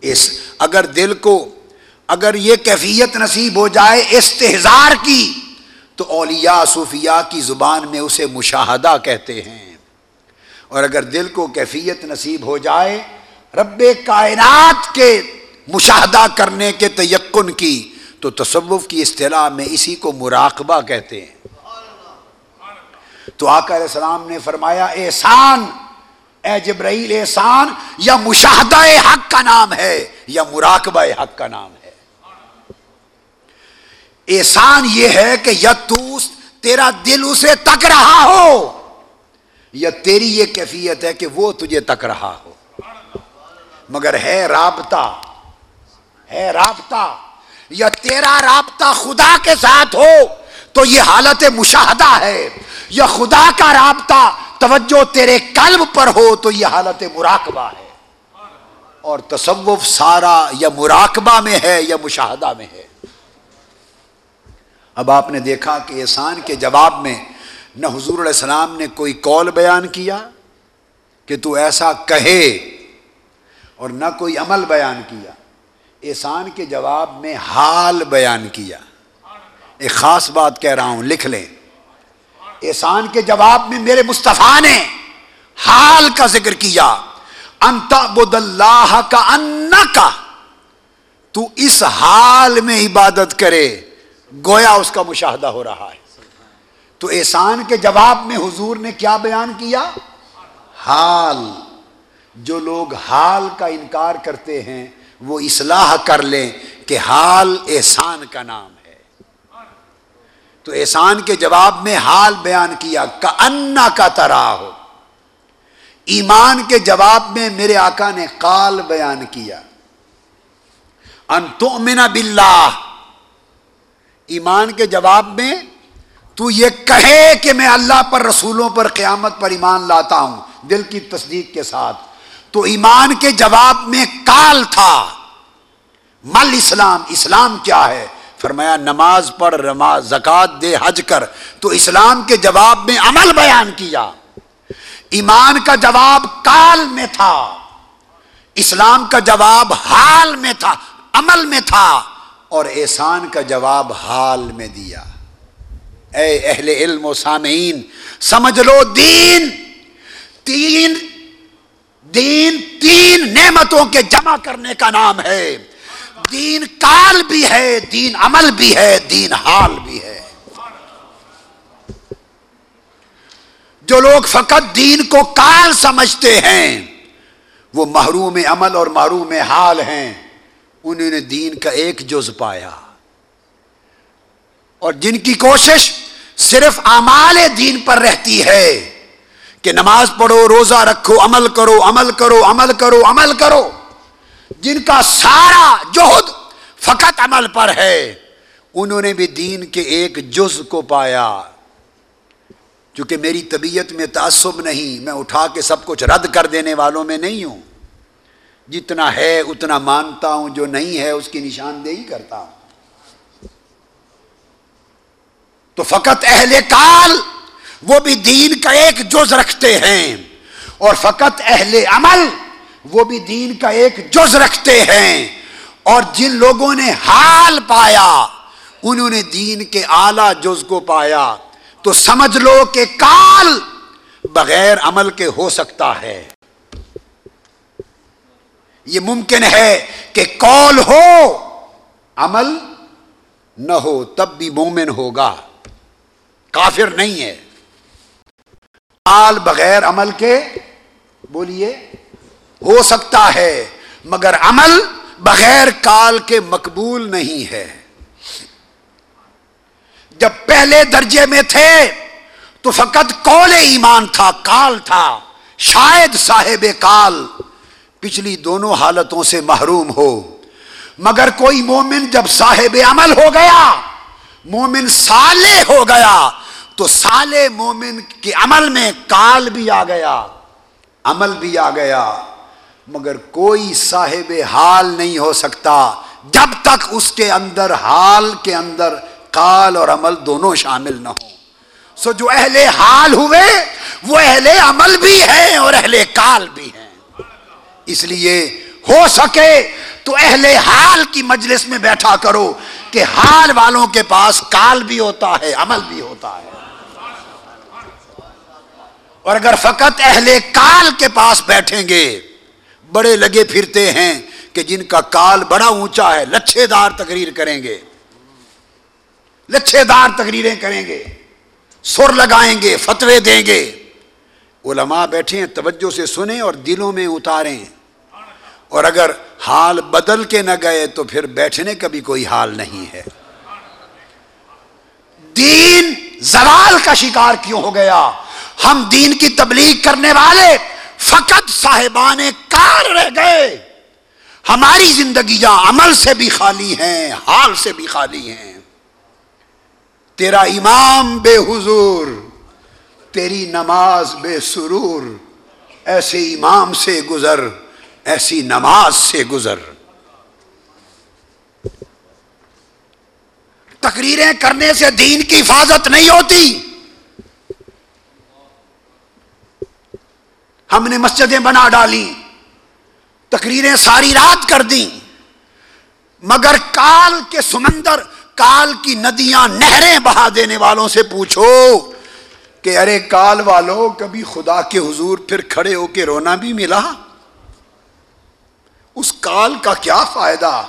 [SPEAKER 1] اس اگر دل کو، اگر یہ کیفیت نصیب ہو جائے استحزار کی تو اولیاء صوفیاء کی زبان میں اسے مشاہدہ کہتے ہیں۔ اور اگر دل کو کیفیت نصیب ہو جائے، رب کائنات کے مشاہدہ کرنے کے تیقن کی، تو تصوف کی اصطلاح میں اسی کو مراقبہ کہتے ہیں۔ تو آقا علیہ السلام نے فرمایا، احسان، اے جبرائیل احسان، یا مشاہدہ حق کا نام ہے، یا مراقبہ حق کا نام ہے۔ احسان یہ ہے کہ یا تیرا دل اسے تک رہا ہو، یا تیری یہ کیفیت ہے کہ وہ تجھے تک رہا ہو۔ مگر ہے رابطہ ہے رابطہ۔ یا تیرا رابطہ خدا کے ساتھ ہو تو یہ حالت مشاہدہ ہے۔ یا خدا کا رابطہ توجہ تیرے قلب پر ہو تو یہ حالت مراقبہ ہے۔ اور تصوف سارا یا مراقبہ میں ہے یا مشاہدہ میں ہے۔ اب آپ نے دیکھا کہ احسان کے جواب میں نہ حضور علیہ السلام نے کوئی کال بیان کیا کہ تو ایسا کہے اور نہ کوئی عمل بیان کیا۔ احسان کے جواب میں حال بیان کیا۔ ایک خاص بات کہہ رہا ہوں، لکھ لیں۔ احسان کے جواب میں میرے مصطفیٰ نے حال کا ذکر کیا۔ انت بد اللہ کا ان کا تو اس حال میں عبادت کرے۔ گویا اس کا مشاہدہ ہو رہا ہے۔ تو احسان کے جواب میں حضور نے کیا بیان کیا؟ حال۔ جو لوگ حال کا انکار کرتے ہیں، وہ اصلاح کر لیں کہ حال احسان کا نام ہے۔ تو احسان کے جواب میں حال بیان کیا کا انا کا ترا ہو ایمان کے جواب میں میرے آقا نے قال بیان کیا۔ انتمن باللہ۔ ایمان کے جواب میں تو یہ کہے کہ میں اللہ پر رسولوں پر قیامت پر ایمان لاتا ہوں، دل کی تصدیق کے ساتھ۔ تو ایمان کے جواب میں کال تھا۔ مل اسلام اسلام کیا ہے؟ فرمایا، نماز پڑھ رماز زکات دے، حج کر۔ تو اسلام کے جواب میں عمل بیان کیا۔ ایمان کا جواب کال میں تھا۔ اسلام کا جواب حال میں تھا، عمل میں تھا۔ اور احسان کا جواب حال میں دیا۔ اے اہل علم و سامعین، سمجھ لو دین۔ تین دین تین نعمتوں کے جمع کرنے کا نام ہے۔ دین کال بھی ہے، دین عمل بھی ہے، دین حال بھی ہے۔ جو لوگ فقط دین کو کال سمجھتے ہیں، وہ محروم عمل اور محروم حال ہیں۔ انہوں نے دین کا ایک جز پایا۔ اور جن کی کوشش صرف اعمال دین پر رہتی ہے کہ نماز پڑھو، روزہ رکھو، عمل کرو عمل کرو عمل کرو عمل کرو، جن کا سارا جہد فقط عمل پر ہے، انہوں نے بھی دین کے ایک جز کو پایا۔ چونکہ میری طبیعت میں تعصب نہیں، میں اٹھا کے سب کچھ رد کر دینے والوں میں نہیں ہوں۔ جتنا ہے اتنا مانتا ہوں، جو نہیں ہے اس کی نشاندہی کرتا ہوں۔ تو فقط اہل کال، وہ بھی دین کا ایک جز رکھتے ہیں۔ اور فقط اہل عمل، وہ بھی دین کا ایک جز رکھتے ہیں۔ اور جن لوگوں نے حال پایا، انہوں نے دین کے اعلی جز کو پایا۔ تو سمجھ لو کہ کال بغیر عمل کے ہو سکتا ہے۔ یہ ممکن ہے کہ کال ہو، عمل نہ ہو، تب بھی مومن ہوگا۔ کافر نہیں ہے۔ کال بغیر عمل کے بولیے، ہو سکتا ہے، مگر عمل بغیر کال کے مقبول نہیں ہے۔ جب پہلے درجے میں تھے، تو فقط کول ایمان تھا، کال تھا، شاید صاحب کال۔ پچھلی دونوں حالتوں سے محروم ہو۔ مگر کوئی مومن جب صاحب عمل ہو گیا، مومن سالے ہو گیا، تو سالے مومن کے عمل میں کال بھی آ گیا، عمل بھی آ گیا۔ مگر کوئی صاحب حال نہیں ہو سکتا۔ جب تک اس کے اندر، حال کے اندر کال اور عمل دونوں شامل نہ ہوں۔ سو جو اہل حال ہوئے، وہ اہل عمل بھی ہیں اور اہل کال بھی ہیں۔ اس لیے ہو سکے تو اہل حال کی مجلس میں بیٹھا کرو کہ حال والوں کے پاس کال بھی ہوتا ہے، عمل بھی ہوتا ہے۔ اور اگر فقط اہل کال کے پاس بیٹھیں گے، بڑے لگے پھرتے ہیں کہ جن کا کال بڑا اونچا ہے لچھے دار تقریر کریں گے۔ لچھے دار تقریریں کریں گے۔ سر لگائیں گے، فتوے دیں گے۔ علماء بیٹھے ہیں توجہ سے سنیں اور دلوں میں اتاریں۔ اور اگر حال بدل کے نہ گئے تو پھر بیٹھنے کا بھی کوئی حال نہیں ہے۔ دین زوال کا شکار کیوں ہو گیا؟ ہم دین کی تبلیغ کرنے والے فقط صاحبان کار رہ گئے۔ ہماری زندگیاں عمل سے بھی خالی ہیں، حال سے بھی خالی ہیں۔ تیرا امام بے حضور۔ تیری نماز بے سرور، ایسے امام سے گزر، ایسی نماز سے گزر۔ تقریریں کرنے سے دین کی حفاظت نہیں ہوتی۔ ہم نے مسجدیں بنا ڈالی، تقریریں ساری رات کر دیں۔ مگر کال کے سمندر، کال کی ندیاں نہریں بہا دینے والوں سے پوچھو۔ کہ ارے کال والو، کبھی خدا کے حضور پھر کھڑے ہو کے رونا بھی ملا؟ اس کال کا کیا فائدہ؟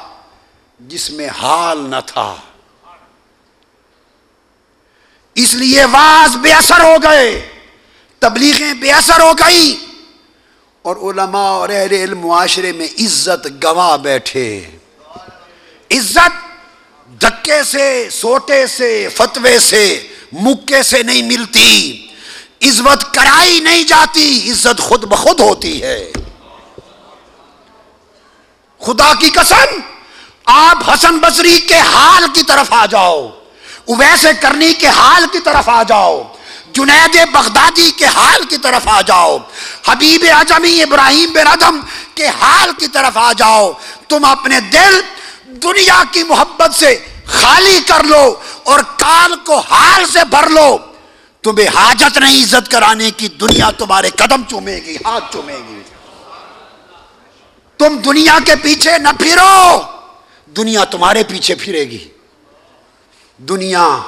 [SPEAKER 1] جس میں حال نہ تھا۔ اس لیے واز بے اثر ہو گئے، تبلیغیں بے اثر ہو گئی اور علماء اور اہل علم معاشرے میں عزت گوا بیٹھے۔ عزت دھکے سے، سوٹے سے، فتوے سے مکے سے نہیں ملتی۔ عزت کرائی نہیں جاتی، عزت خود بخود ہوتی ہے۔ خدا کی قسم، آپ حسن بصری کے حال کی طرف آ جاؤ۔ اویسے کرنی کے حال کی طرف آ جاؤ۔ جنید بغدادی کے حال کی طرف آ جاؤ۔ حبیب اعظمی ابراہیم بن ادم کے حال کی طرف آ جاؤ۔ تم اپنے دل دنیا کی محبت سے خالی کر لو اور کال کو حال سے بھر لو۔ تمہیں حاجت نہیں عزت کرانے کی، دنیا تمہارے قدم چومے گی، ہاتھ چومے گی۔ تم دنیا کے پیچھے نہ پھرو۔ دنیا تمہارے پیچھے پھرے گی۔ دنیا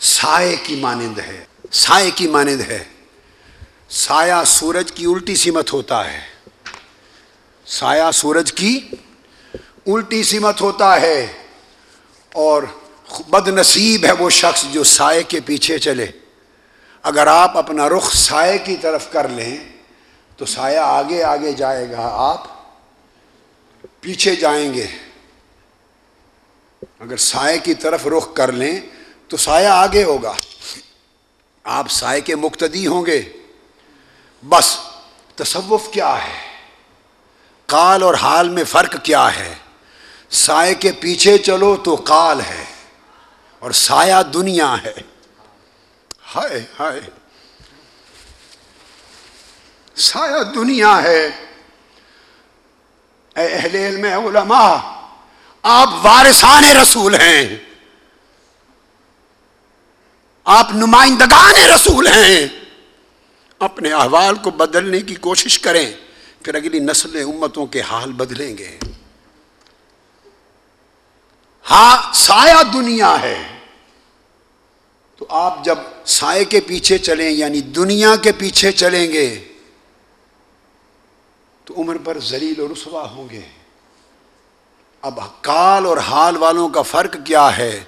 [SPEAKER 1] سائے کی مانند ہے، سائے کی مانند ہے۔ سایہ سورج کی الٹی سمت ہوتا ہے۔ سایہ سورج کی الٹی سمت ہوتا ہے۔ اور بد نصیب ہے وہ شخص جو سائے کے پیچھے چلے۔ اگر آپ اپنا رخ سائے کی طرف کر لیں، تو سایہ آگے آگے جائے گا۔ آپ پیچھے جائیں گے۔ اگر سائے کی طرف رخ کر لیں، تو سایہ آگے ہوگا۔ آپ سائے کے مقتدی ہوں گے۔ بس، تصوف کیا ہے؟ کال اور حال میں فرق کیا ہے؟ سائے کے پیچھے چلو تو کال ہے اور سایہ دنیا ہے۔ ہائے ہائے۔ سایہ دنیا ہے۔ اے اہل علم علماء، آپ وارثان رسول ہیں۔ آپ نمائندگان رسول ہیں۔ اپنے احوال کو بدلنے کی کوشش کریں، پھر اگلی نسل امتوں کے حال بدلیں گے۔ ہاں سایہ دنیا ہے۔ تو آپ جب سائے کے پیچھے چلیں یعنی دنیا کے پیچھے چلیں گے، تو عمر پر زلیل و رسوا ہوں گے۔ اب کال اور حال والوں کا فرق کیا ہے؟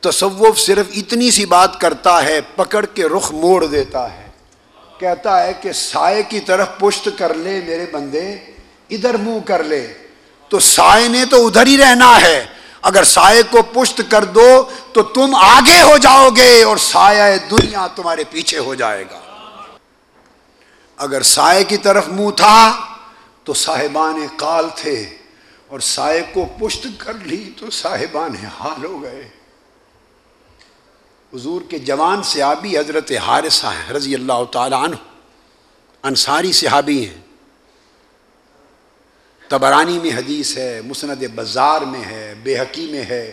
[SPEAKER 1] تصوف صرف اتنی سی بات کرتا ہے، پکڑ کے رخ موڑ دیتا ہے۔ کہتا ہے کہ سائے کی طرف پشت کر لے میرے بندے، ادھر منہ کر لے۔ تو سائے نے تو ادھر ہی رہنا ہے۔ اگر سائے کو پشت کر دو تو تم آگے ہو جاؤ گے اور سایہ دنیا تمہارے پیچھے ہو جائے گا۔ اگر سائے کی طرف منہ تھا تو صاحبان کال تھے اور سائے کو پشت کر لی تو صاحبان حال ہو گئے۔ حضور کے جوان صحابی حضرت حارثہ رضی اللہ تعالیٰ عنہ، انصاری صحابی ہیں۔ تبرانی میں حدیث ہے، مسند بازار میں ہے، بے حقی میں ہے،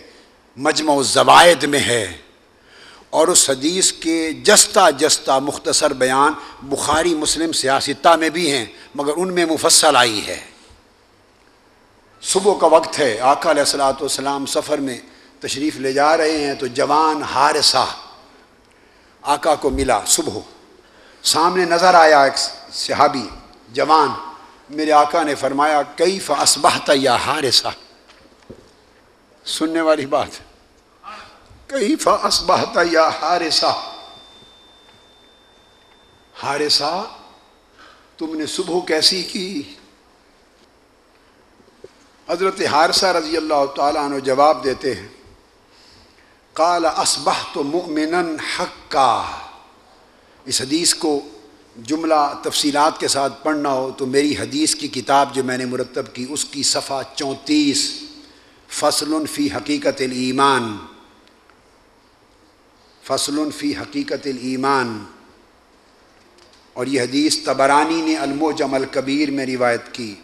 [SPEAKER 1] مجمع الزوائد میں ہے۔ اور اس حدیث کے جستہ جستہ مختصر بیان بخاری، مسلم سیاستہ میں بھی ہیں، مگر ان میں مفصل آئی ہے۔ صبح کا وقت ہے، آقا علیہ السلاۃ والسلام سفر میں تشریف لے جا رہے ہیں تو جوان ہارسہ آقا کو ملا صبح۔ سامنے نظر آیا ایک صحابی، جوان۔ میرے آقا نے فرمایا کئی فاسبہتا یا ہارسہ سننے والی بات۔ کئی فاسبہتا یا ہارسہ ہارسہ تم نے صبح کیسی کی؟ حضرت حارثہ رضی اللہ تعالیٰ عنہ جواب دیتے ہیں کال اسبہ تو مؤمن حق کا اس حدیث کو جملہ تفصیلات کے ساتھ پڑھنا ہو تو میری حدیث کی کتاب جو میں نے مرتب کی، اس کی صفحہ چونتیس، فصل فی حقیقت الایمان۔ فصل فی حقیقت الایمان۔ اور یہ حدیث تبرانی نے الموجم الکبیر میں روایت کی،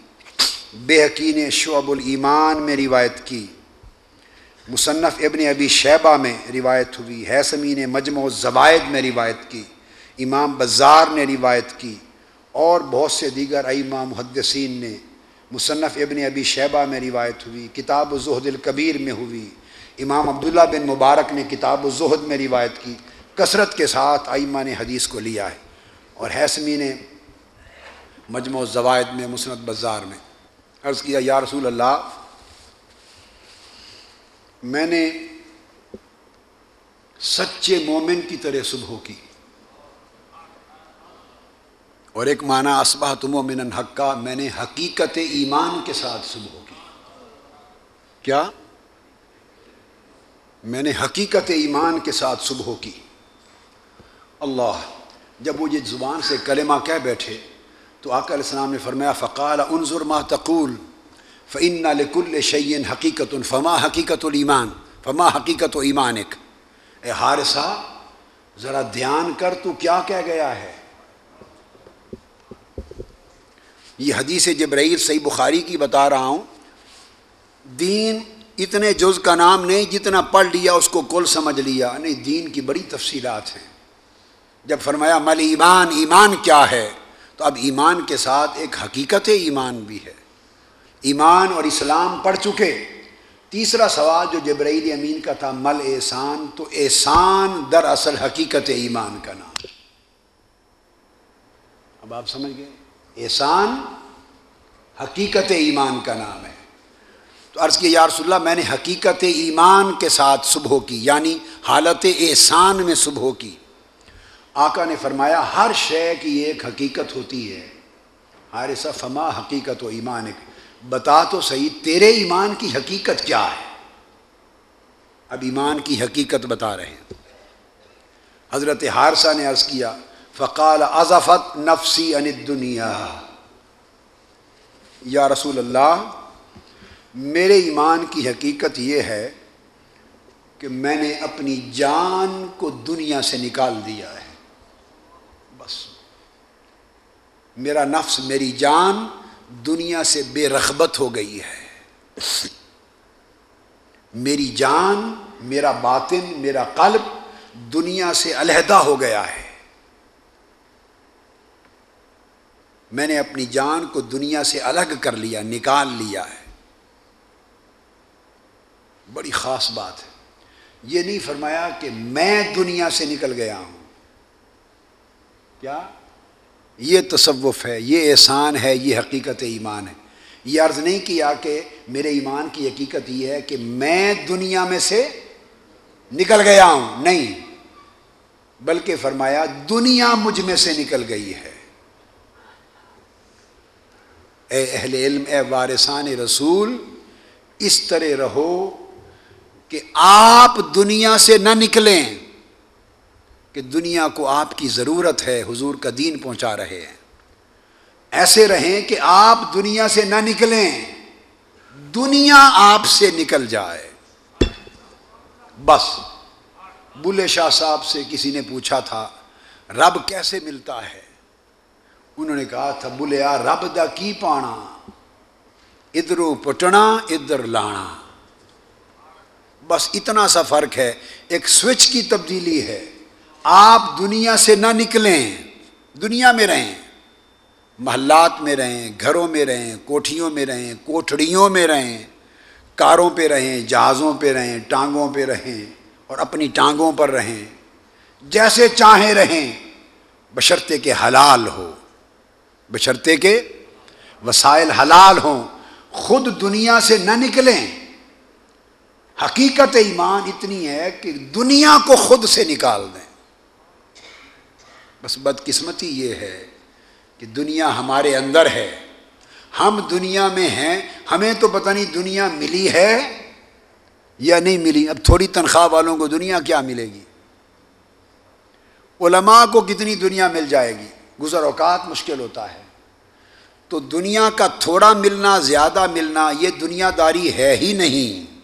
[SPEAKER 1] بے حقین شعب الایمان میں روایت کی۔ مصنف ابن ابی شیبہ میں روایت ہوئی حیثمی نے مجمع الزوائد میں روایت کی۔ امام بزار نے روایت کی اور بہت سے دیگر ائمہ محدثین نے، مصنف ابن ابی شیبہ میں روایت ہوئی، کتاب الزہد الکبیر میں ہوئی، امام عبداللہ بن مبارک نے کتاب الزہد میں روایت کی، کثرت کے ساتھ ائمہ نے حدیث کو لیا ہے۔ اور حیثمی نے مجمع الزوائد میں، مسند بزار میں عرض کیا، یا رسول اللہ، میں نے سچے مومن کی طرح صبح کی۔ اور ایک معنی اسبہ تم مومن حقہ میں نے حقیقت ایمان کے ساتھ صبح کی۔ کیا؟ میں نے حقیقت ایمان کے ساتھ صبح کی۔ اللہ، جب وہ یہ زبان سے کلمہ کہہ بیٹھے، تو آقا علیہ السلام نے فرمایا، فقال، انظر ما تقول فعن لکل شعین حقیقت، فما حقیقت الایمان، فما حقیقت و ایمانک۔ اے حارثہ، ذرا دھیان کر، تو کیا کہہ گیا ہے؟ یہ حدیث جبرائیل صحیح بخاری کی بتا رہا ہوں۔ دین اتنے جز کا نام نہیں جتنا پڑھ لیا، اس کو کل سمجھ لیا۔ نہیں، دین کی بڑی تفصیلات ہیں۔ جب فرمایا، مل ایمان ایمان کیا ہے؟ تو اب ایمان کے ساتھ ایک حقیقت ایمان بھی ہے۔ ایمان اور اسلام پڑھ چکے۔ تیسرا سوال جو جبرائیل امین کا تھا، مل احسان، تو احسان در اصل حقیقت ایمان کا نام۔ اب آپ سمجھ گئے؟ احسان حقیقت ایمان کا نام ہے۔ تو عرض کیا، یا رسول اللہ، میں نے حقیقت ایمان کے ساتھ صبح کی یعنی حالت احسان میں صبح کی۔ آقا نے فرمایا، ہر شے کی ایک حقیقت ہوتی ہے۔ حارثہ فما حقیقت و ایمان۔ بتا تو صحیح، تیرے ایمان کی حقیقت کیا ہے؟ اب ایمان کی حقیقت بتا رہے ہیں۔ حضرت حارثہ نے عرض کیا فقال اضافت نفسی ان دنیا یا رسول اللہ، میرے ایمان کی حقیقت یہ ہے کہ میں نے اپنی جان کو دنیا سے نکال دیا ہے۔ بس۔ میرا نفس، میری جان دنیا سے بے رغبت ہو گئی ہے۔ میری جان، میرا باطن، میرا قلب دنیا سے علیحدہ ہو گیا ہے۔ میں نے اپنی جان کو دنیا سے الگ کر لیا، نکال لیا ہے۔ بڑی خاص بات ہے۔ یہ نہیں فرمایا کہ میں دنیا سے نکل گیا ہوں۔ کیا؟ یہ تصوف ہے، یہ احسان ہے، یہ حقیقت ایمان ہے۔ یہ عرض نہیں کیا کہ میرے ایمان کی حقیقت یہ ہے کہ میں دنیا میں سے نکل گیا ہوں، نہیں۔ بلکہ فرمایا دنیا مجھ میں سے نکل گئی ہے۔ اے اہل علم، اے وارثان رسول، اس طرح رہو کہ آپ دنیا سے نہ نکلیں کہ دنیا کو آپ کی ضرورت ہے، حضور کا دین پہنچا رہے ہیں۔ ایسے رہیں کہ آپ دنیا سے نہ نکلیں، دنیا آپ سے نکل جائے۔ بس، بلے شاہ صاحب سے کسی نے پوچھا تھا، رب کیسے ملتا ہے؟ انہوں نے کہا، تھا بلیا رب دا کی پانا؟ ادھر پٹنا، ادھر لانا. بس اتنا سا فرق ہے، ایک سوئچ کی تبدیلی ہے۔ آپ دنیا سے نہ نکلیں، دنیا میں رہیں۔ محلات میں رہیں، گھروں میں رہیں، کوٹھیوں میں رہیں کوٹڑیوں میں رہیں۔ کاروں پہ رہیں، جہازوں پہ رہیں، ٹانگوں پہ رہیں اور اپنی ٹانگوں پر رہیں۔ جیسے چاہیں رہیں بشرتے کے حلال ہو۔ بشرتے کے وسائل حلال ہوں، خود دنیا سے نہ نکلیں۔ حقیقت ایمان اتنی ہے کہ دنیا کو خود سے نکال دیں۔ بس بدقسمتی یہ ہے کہ دنیا ہمارے اندر ہے۔ ہم دنیا میں ہیں، ہمیں تو پتہ نہیں دنیا ملی ہے یا نہیں ملی۔ اب تھوڑی تنخواہ والوں کو دنیا کیا ملے گی؟ علماء کو کتنی دنیا مل جائے گی؟ گزر اوقات مشکل ہوتا ہے۔ تو دنیا کا تھوڑا ملنا، زیادہ ملنا یہ دنیا داری ہے ہی نہیں۔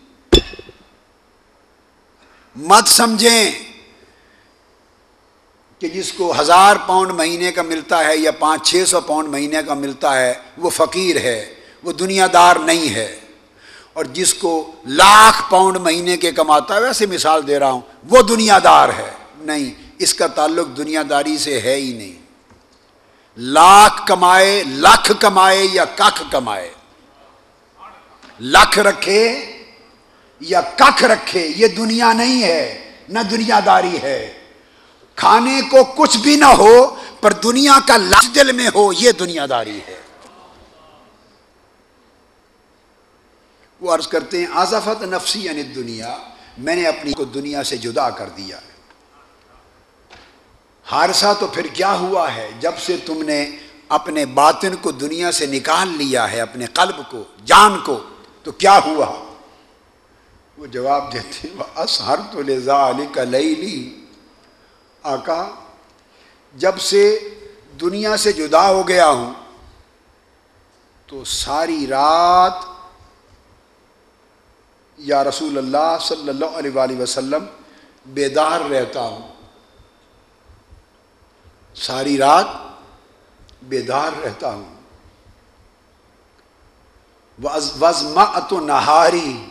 [SPEAKER 1] مت سمجھیں کہ جس کو ہزار پاؤنڈ مہینے کا ملتا ہے یا پانچ، چھ سو پاؤنڈ مہینے کا ملتا ہے، وہ فقیر ہے، وہ دنیا دار نہیں ہے۔ اور جس کو لاکھ پاؤنڈ مہینے کے کماتا ہے، ویسے مثال دے رہا ہوں، وہ دنیا دار ہے۔ نہیں، اس کا تعلق دنیا داری سے ہے ہی نہیں۔ لاکھ کمائے لاکھ کمائے یا ککھ کمائے؟ لاکھ رکھے یا ککھ رکھے؟ یہ دنیا نہیں ہے، نہ دنیا داری ہے۔ کھانے کو کچھ بھی نہ ہو، پر دنیا کا لفظ دل میں ہو، یہ دنیا داری ہے۔ وہ عرض کرتے ہیں آزفت نفسی یعنی دنیا، میں نے اپنی کو دنیا سے جدا کر دیا۔ ہے حادثہ تو پھر کیا ہوا ہے؟ جب سے تم نے اپنے باطن کو دنیا سے نکال لیا ہے، اپنے قلب کو، جان کو، تو کیا ہوا؟ وہ جواب دیتے اسہر تو لذا علی کا لئی آقا، جب سے دنیا سے جدا ہو گیا ہوں، تو ساری رات یا رسول اللہ صلی اللہ علیہ وآلہ وسلم بیدار رہتا ہوں۔ ساری رات بیدار رہتا ہوں۔ وز تو نہاری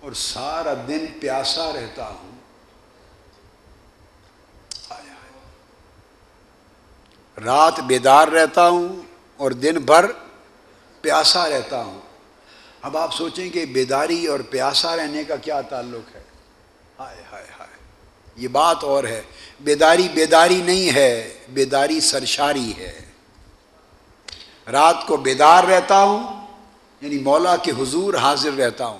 [SPEAKER 1] اور سارا دن پیاسا رہتا ہوں۔ رات بیدار رہتا ہوں اور دن بھر پیاسا رہتا ہوں۔ اب آپ سوچیں کہ بیداری اور پیاسا رہنے کا کیا تعلق ہے؟ یہ بات اور ہے، بیداری بیداری نہیں ہے، بیداری سرشاری ہے۔ رات کو بیدار رہتا ہوں یعنی مولا کے حضور حاضر رہتا ہوں،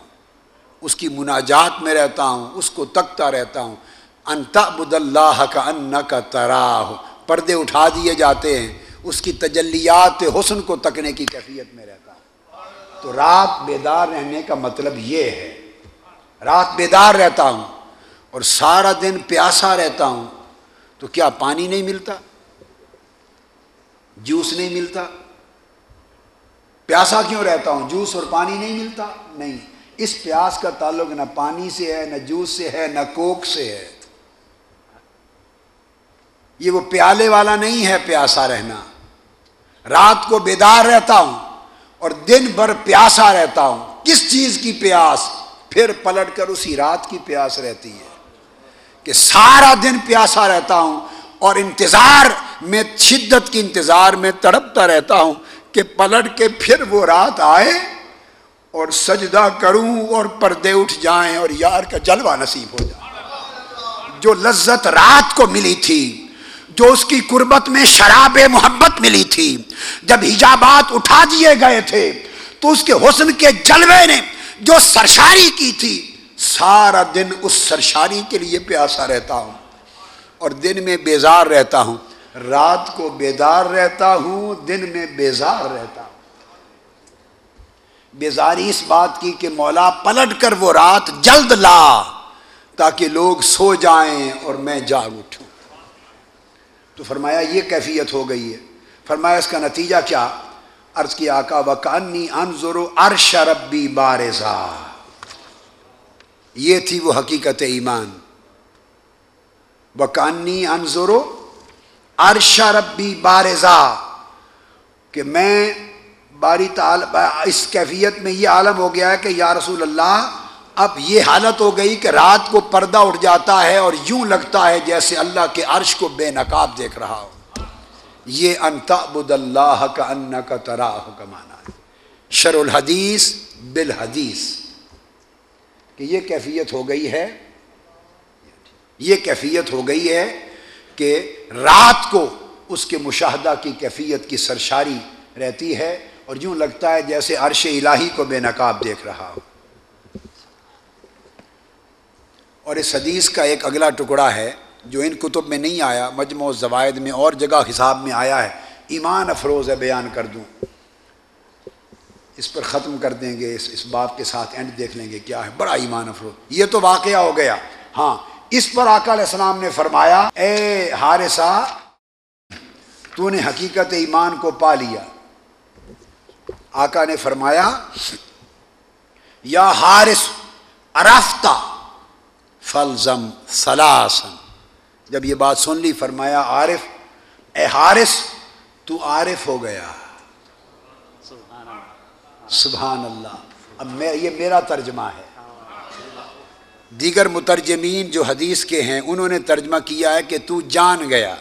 [SPEAKER 1] اس کی مناجات میں رہتا ہوں، اس کو تکتا رہتا ہوں۔ انتا بد اللہ کا ان کا تراہ، پردے اٹھا دیے جاتے ہیں، اس کی تجلیات حسن کو تکنے کی کیفیت میں رہتا ہوں۔ تو رات بیدار رہنے کا مطلب یہ ہے۔ رات بیدار رہتا ہوں اور سارا دن پیاسا رہتا ہوں، تو کیا پانی نہیں ملتا؟ جوس نہیں ملتا؟ پیاسا کیوں رہتا ہوں؟ جوس اور پانی نہیں ملتا؟ نہیں، اس پیاس کا تعلق نہ پانی سے ہے، نہ جوس سے ہے، نہ کوک سے ہے۔ یہ وہ پیالے والا نہیں ہے پیاسا رہنا۔ رات کو بیدار رہتا ہوں اور دن بھر پیاسا رہتا ہوں۔ کس چیز کی پیاس؟ پھر پلٹ کر اسی رات کی پیاس رہتی ہے۔ کہ سارا دن پیاسا رہتا ہوں اور انتظار میں، شدت کی انتظار میں تڑپتا رہتا ہوں کہ پلٹ کے پھر وہ رات آئے اور سجدہ کروں اور پردے اٹھ جائیں اور یار کا جلوہ نصیب ہو جائے۔ جو لذت رات کو ملی تھی، جو اس کی قربت میں شراب محبت ملی تھی، جب حجابات اٹھا دیے گئے تھے، تو اس کے حسن کے جلوے نے جو سرشاری کی تھی سارا دن اس سرشاری کے لیے پیاسا رہتا ہوں اور دن میں بیزار رہتا ہوں۔ رات کو بیدار رہتا ہوں، دن میں بیزار رہتا ہوں۔ بیزاری اس بات کی کہ مولا پلٹ کر وہ رات جلد لا تاکہ لوگ سو جائیں اور میں جاگ اٹھوں۔ تو فرمایا یہ کیفیت ہو گئی ہے۔ فرمایا اس کا نتیجہ کیا؟ عرض کی آقا وکانی انظر عرش ربی بارزا۔ یہ تھی وہ حقیقت ایمان۔ وکانی انظر عرش ربی بارزا، کہ میں باری تعال اس کیفیت میں یہ عالم ہو گیا ہے کہ یا رسول اللہ، اب یہ حالت ہو گئی کہ رات کو پردہ اٹھ جاتا ہے اور یوں لگتا ہے جیسے اللہ کے عرش کو بے نقاب دیکھ رہا ہو۔ یہ انتابد اللہ کا ان کا تراہ کا مانا ہے۔ شر الحدیث بالحدیث۔ کہ یہ کیفیت ہو گئی ہے، یہ کیفیت ہو گئی ہے کہ رات کو اس کے مشاہدہ کی کیفیت کی سرشاری رہتی ہے اور یوں لگتا ہے جیسے عرش الہی کو بے نقاب دیکھ رہا ہو۔ اور اس حدیث کا ایک اگلا ٹکڑا ہے جو ان کتب میں نہیں آیا، مجموع زوائد میں اور جگہ حساب میں آیا ہے۔ ایمان افروز ہے بیان کر دوں۔ اس پر ختم کر دیں گے، اس اس بات کے ساتھ اینڈ دیکھ لیں گے کیا ہے۔ بڑا ایمان افروز یہ تو واقعہ ہو گیا۔ ہاں اس پر آقا علیہ السلام نے فرمایا، اے ہارسا تو نے حقیقت ایمان کو پا لیا۔ آقا نے فرمایا، یا ہارس ارفتہ فلزم سلاسن جب یہ بات سن لی، فرمایا، عارف، اے حارث، تو عارف ہو گیا۔ سبحان اللہ۔ اب میں یہ میرا ترجمہ ہے۔ دیگر مترجمین جو حدیث کے ہیں، انہوں نے ترجمہ کیا ہے کہ تو جان گیا۔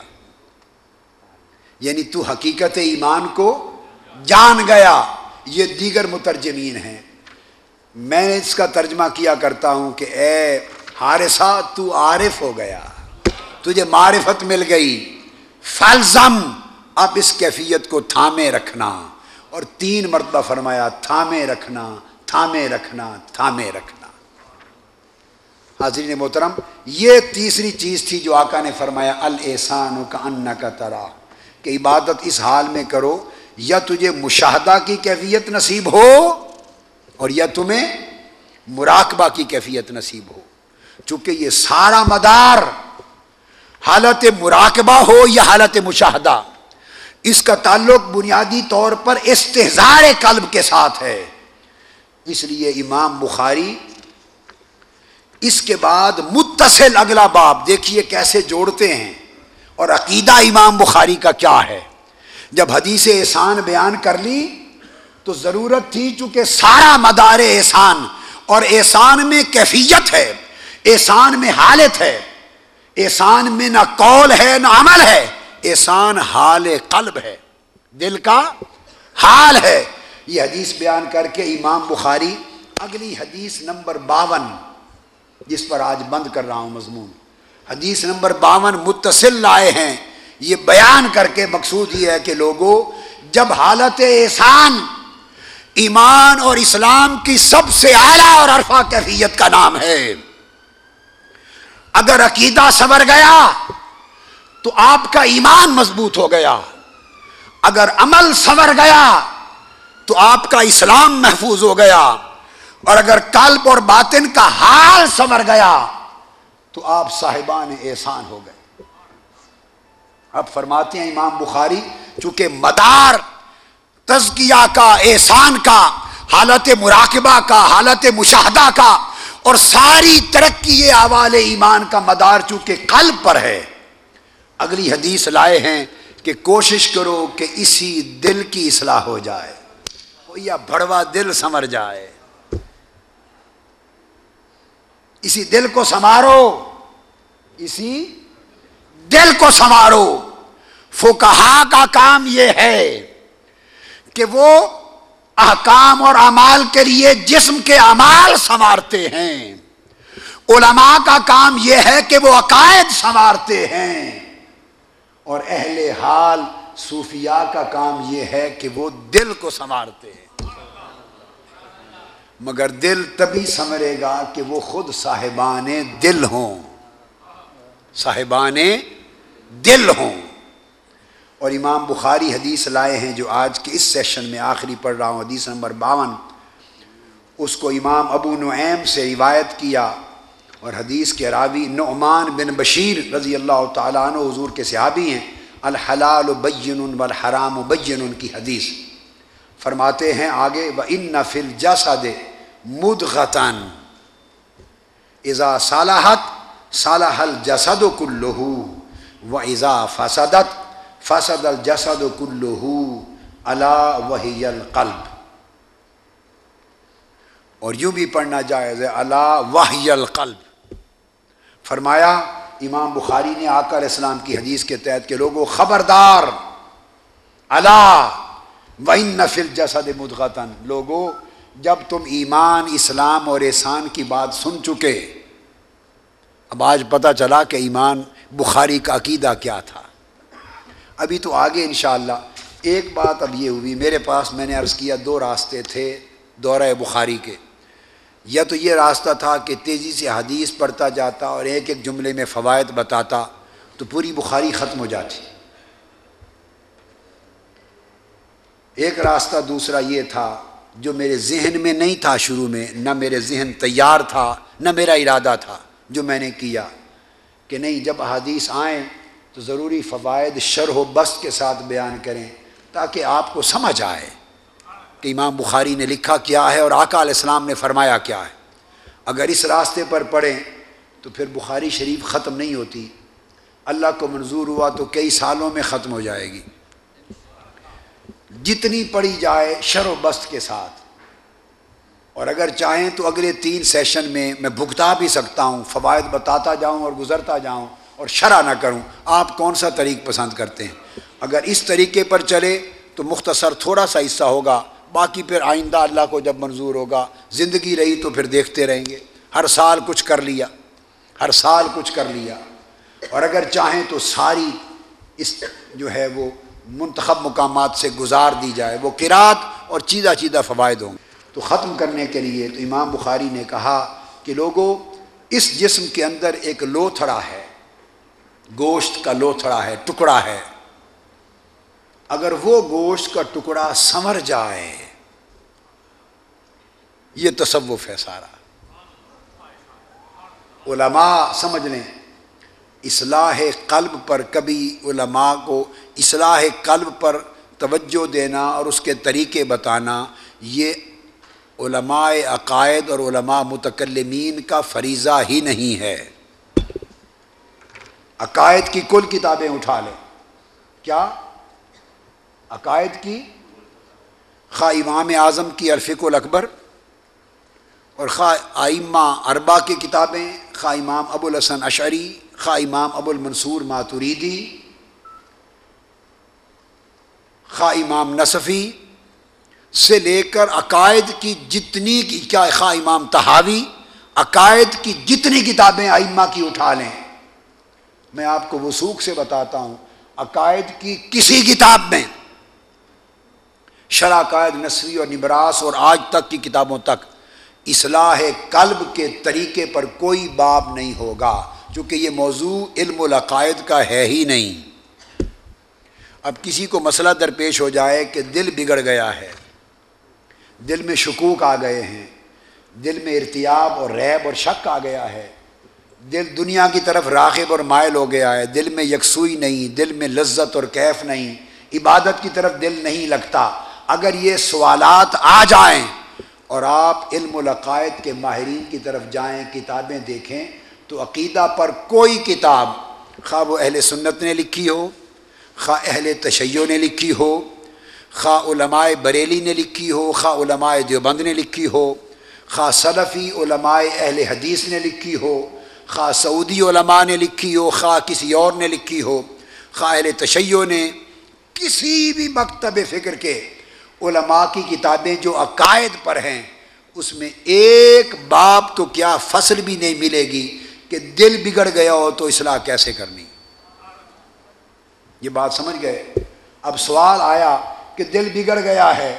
[SPEAKER 1] یعنی تو حقیقت ایمان کو جان گیا۔ یہ دیگر مترجمین ہیں۔ میں اس کا ترجمہ کیا کرتا ہوں کہ اے حارثہ، تو عارف ہو گیا۔ تجھے معرفت مل گئی۔ فلزم اب اس کیفیت کو تھامے رکھنا۔ اور تین مرتبہ فرمایا، تھامے رکھنا تھامے رکھنا تھامے رکھنا۔ حاضرین محترم، یہ تیسری چیز تھی جو آقا نے فرمایا الحسان کا ان کا ترا، کہ عبادت اس حال میں کرو، یا تجھے مشاہدہ کی کیفیت نصیب ہو، اور یا تمہیں مراقبہ کی کیفیت نصیب ہو۔ چونکہ یہ سارا مدار حالت مراقبہ ہو یا حالت مشاہدہ۔ اس کا تعلق بنیادی طور پر استحزار قلب کے ساتھ ہے۔ اس لیے امام بخاری اس کے بعد متصل اگلا باب دیکھیے کیسے جوڑتے ہیں اور عقیدہ امام بخاری کا کیا ہے۔ جب حدیث احسان بیان کر لی تو ضرورت تھی چونکہ سارا مدار احسان اور احسان میں کیفیت ہے، احسان میں حالت ہے۔ احسان میں نہ قول ہے، نہ عمل ہے۔ احسان حال قلب ہے، دل کا حال ہے۔ یہ حدیث بیان کر کے امام بخاری اگلی حدیث نمبر باون، جس پر آج بند کر رہا ہوں مضمون۔ حدیث نمبر باون متصل لائے ہیں۔ یہ بیان کر کے مقصود یہ ہے کہ لوگوں جب حالت احسان ایمان اور اسلام کی سب سے اعلیٰ اور عرفہ کیفیت کا نام ہے۔ اگر عقیدہ سنور گیا تو آپ کا ایمان مضبوط ہو گیا۔ اگر عمل سنور گیا، تو آپ کا اسلام محفوظ ہو گیا۔ اور اگر قلب اور باطن کا حال سنور گیا، تو آپ صاحبان احسان ہو گئے۔ اب فرماتے ہیں امام بخاری، چونکہ مدار تزکیہ کا، احسان کا، حالت مراقبہ کا، حالت مشاہدہ کا، اور ساری ترقی یہ آوال ایمان کا مدار چونکہ قلب پر ہے۔ اگلی حدیث لائے ہیں کہ کوشش کرو کہ اسی دل کی اصلاح ہو جائے یا بڑوا دل سمر جائے۔ اسی دل کو سنوارو، اسی دل کو سنوارو۔ فکہا کا کام یہ ہے کہ وہ احکام اور امال کے لیے جسم کے امال سنوارتے ہیں۔ علماء کا کام یہ ہے کہ وہ عقائد سنوارتے ہیں۔ اور اہل حال صوفیاء کا کام یہ ہے کہ وہ دل کو سنوارتے ہیں۔ مگر دل تبھی سمرے گا کہ وہ خود صاحبان دل ہوں۔ صاحبان دل ہوں۔ اور امام بخاری حدیث لائے ہیں جو آج کے اس سیشن میں آخری پڑھ رہا ہوں، حدیث نمبر باون۔ اس کو امام ابو نعیم سے روایت کیا۔ اور حدیث کے راوی نعمان بن بشیر رضی اللہ تعالیٰ عنہ حضور کے صحابی ہیں، الحلال بین والحرام بین کی حدیث۔ فرماتے ہیں آگے و ان نفل جسد مدغتن ازا صالحت صالح الجسد کلو و ازا فسدت، فسد الجسد کلو اللہ وحی القلب۔ اور یوں بھی پڑھنا جائز ہے اللہ وحی القلب۔ فرمایا، امام بخاری نے آقا علیہ السلام کی حدیث کے تحت کے لوگوں، خبردار اللہ وین نفل جسد مدغتن لوگوں، جب تم ایمان، اسلام اور احسان کی بات سن چکے، اب آج پتہ چلا کہ ایمان بخاری کا عقیدہ کیا تھا۔ ابھی تو آگے انشاءاللہ۔ ایک بات اب یہ ہوئی، میرے پاس میں نے عرض کیا، دو راستے تھے دورہ بخاری کے۔ یا تو یہ راستہ تھا کہ تیزی سے حدیث پڑھتا جاتا اور ایک ایک جملے میں فوائد بتاتا، تو پوری بخاری ختم ہو جاتی۔ ایک راستہ دوسرا یہ تھا جو میرے ذہن میں نہیں تھا شروع میں، نہ میرے ذہن تیار تھا، نہ میرا ارادہ تھا جو میں نے کیا کہ نہیں، جب حدیث آئیں تو ضروری فوائد شرح و بست کے ساتھ بیان کریں تاکہ آپ کو سمجھ آئے۔ کہ امام بخاری نے لکھا کیا ہے اور آقا علیہ السلام نے فرمایا کیا ہے۔ اگر اس راستے پر پڑھیں تو پھر بخاری شریف ختم نہیں ہوتی۔ اللہ کو منظور ہوا تو کئی سالوں میں ختم ہو جائے گی۔ جتنی پڑھی جائے شر و بست کے ساتھ۔ اور اگر چاہیں تو اگلے تین سیشن میں میں بھگتا بھی سکتا ہوں، فوائد بتاتا جاؤں اور گزرتا جاؤں اور شرح نہ کروں۔ آپ کون سا طریق پسند کرتے ہیں؟ اگر اس طریقے پر چلے تو مختصر تھوڑا سا حصہ ہوگا۔ باقی پھر آئندہ اللہ کو جب منظور ہوگا، زندگی رہی تو پھر دیکھتے رہیں گے۔ ہر سال کچھ کر لیا، ہر سال کچھ کر لیا۔ اور اگر چاہیں تو ساری اس جو ہے وہ منتخب مقامات سے گزار دی جائے۔ وہ کراط اور چیدہ چیدہ فوائد ہوں۔ تو ختم کرنے کے لیے تو امام بخاری نے کہا کہ لوگوں، اس جسم کے اندر ایک لوتھڑا ہے، گوشت کا لوتھڑا ہے، ٹکڑا ہے۔ اگر وہ گوشت کا ٹکڑا سمر جائے، یہ تصوف ہے سارا۔ علماء سمجھ لیں، اصلاح قلب پر کبھی علماء کو اصلاح قلب پر توجہ دینا اور اس کے طریقے بتانا، یہ علماء عقائد اور علماء متکلمین کا فریضہ ہی نہیں ہے۔ عقائد کی کل کتابیں اٹھا لیں۔ کیا؟ عقائد کی، خواہ امام اعظم کی الفق الاکبر، اور خواہ آئمہ اربا کی کتابیں، خواہ امام ابو الحسن اشعری، خواہ امام ابو المنصور ماتوریدی، خواہ امام نصفی، سے لے کر عقائد کی جتنی کیا خواہ امام تحاوی عقائد کی جتنی کتابیں آئمہ کی اٹھا لیں۔ میں آپ کو وسوخ سے بتاتا ہوں، عقائد کی کسی کتاب میں شرح عقائد نصری اور نبراس اور آج تک کی کتابوں تک اصلاح قلب کے طریقے پر کوئی باب نہیں ہوگا، چونکہ یہ موضوع علم العقائد کا ہے ہی نہیں۔ اب کسی کو مسئلہ درپیش ہو جائے کہ دل بگڑ گیا ہے، دل میں شکوک آ گئے ہیں، دل میں ارتیاب اور ریب اور شک آ گیا ہے، دل دنیا کی طرف راغب اور مائل ہو گیا ہے، دل میں یکسوئی نہیں، دل میں لذت اور کیف نہیں، عبادت کی طرف دل نہیں لگتا۔ اگر یہ سوالات آ جائیں اور آپ علم العقائد کے ماہرین کی طرف جائیں، کتابیں دیکھیں، تو عقیدہ پر کوئی کتاب خواب و اہل سنت نے لکھی ہو، خواہ اہل تشیع نے لکھی ہو، خواہ علماء بریلی نے لکھی ہو، خواہ علماء دیوبند نے لکھی ہو، خواہ صدفی علماء اہل حدیث نے لکھی ہو، خواہ سعودی علماء نے لکھی ہو، خواہ کسی اور نے لکھی ہو، خواہ اہل تشیع نے کسی بھی مکتب فکر کے علماء کی کتابیں جو عقائد پر ہیں، اس میں ایک باپ تو کیا فصل بھی نہیں ملے گی کہ دل بگڑ گیا ہو تو اصلاح کیسے کرنی۔ یہ بات سمجھ گئے؟ اب سوال آیا کہ دل بگڑ گیا ہے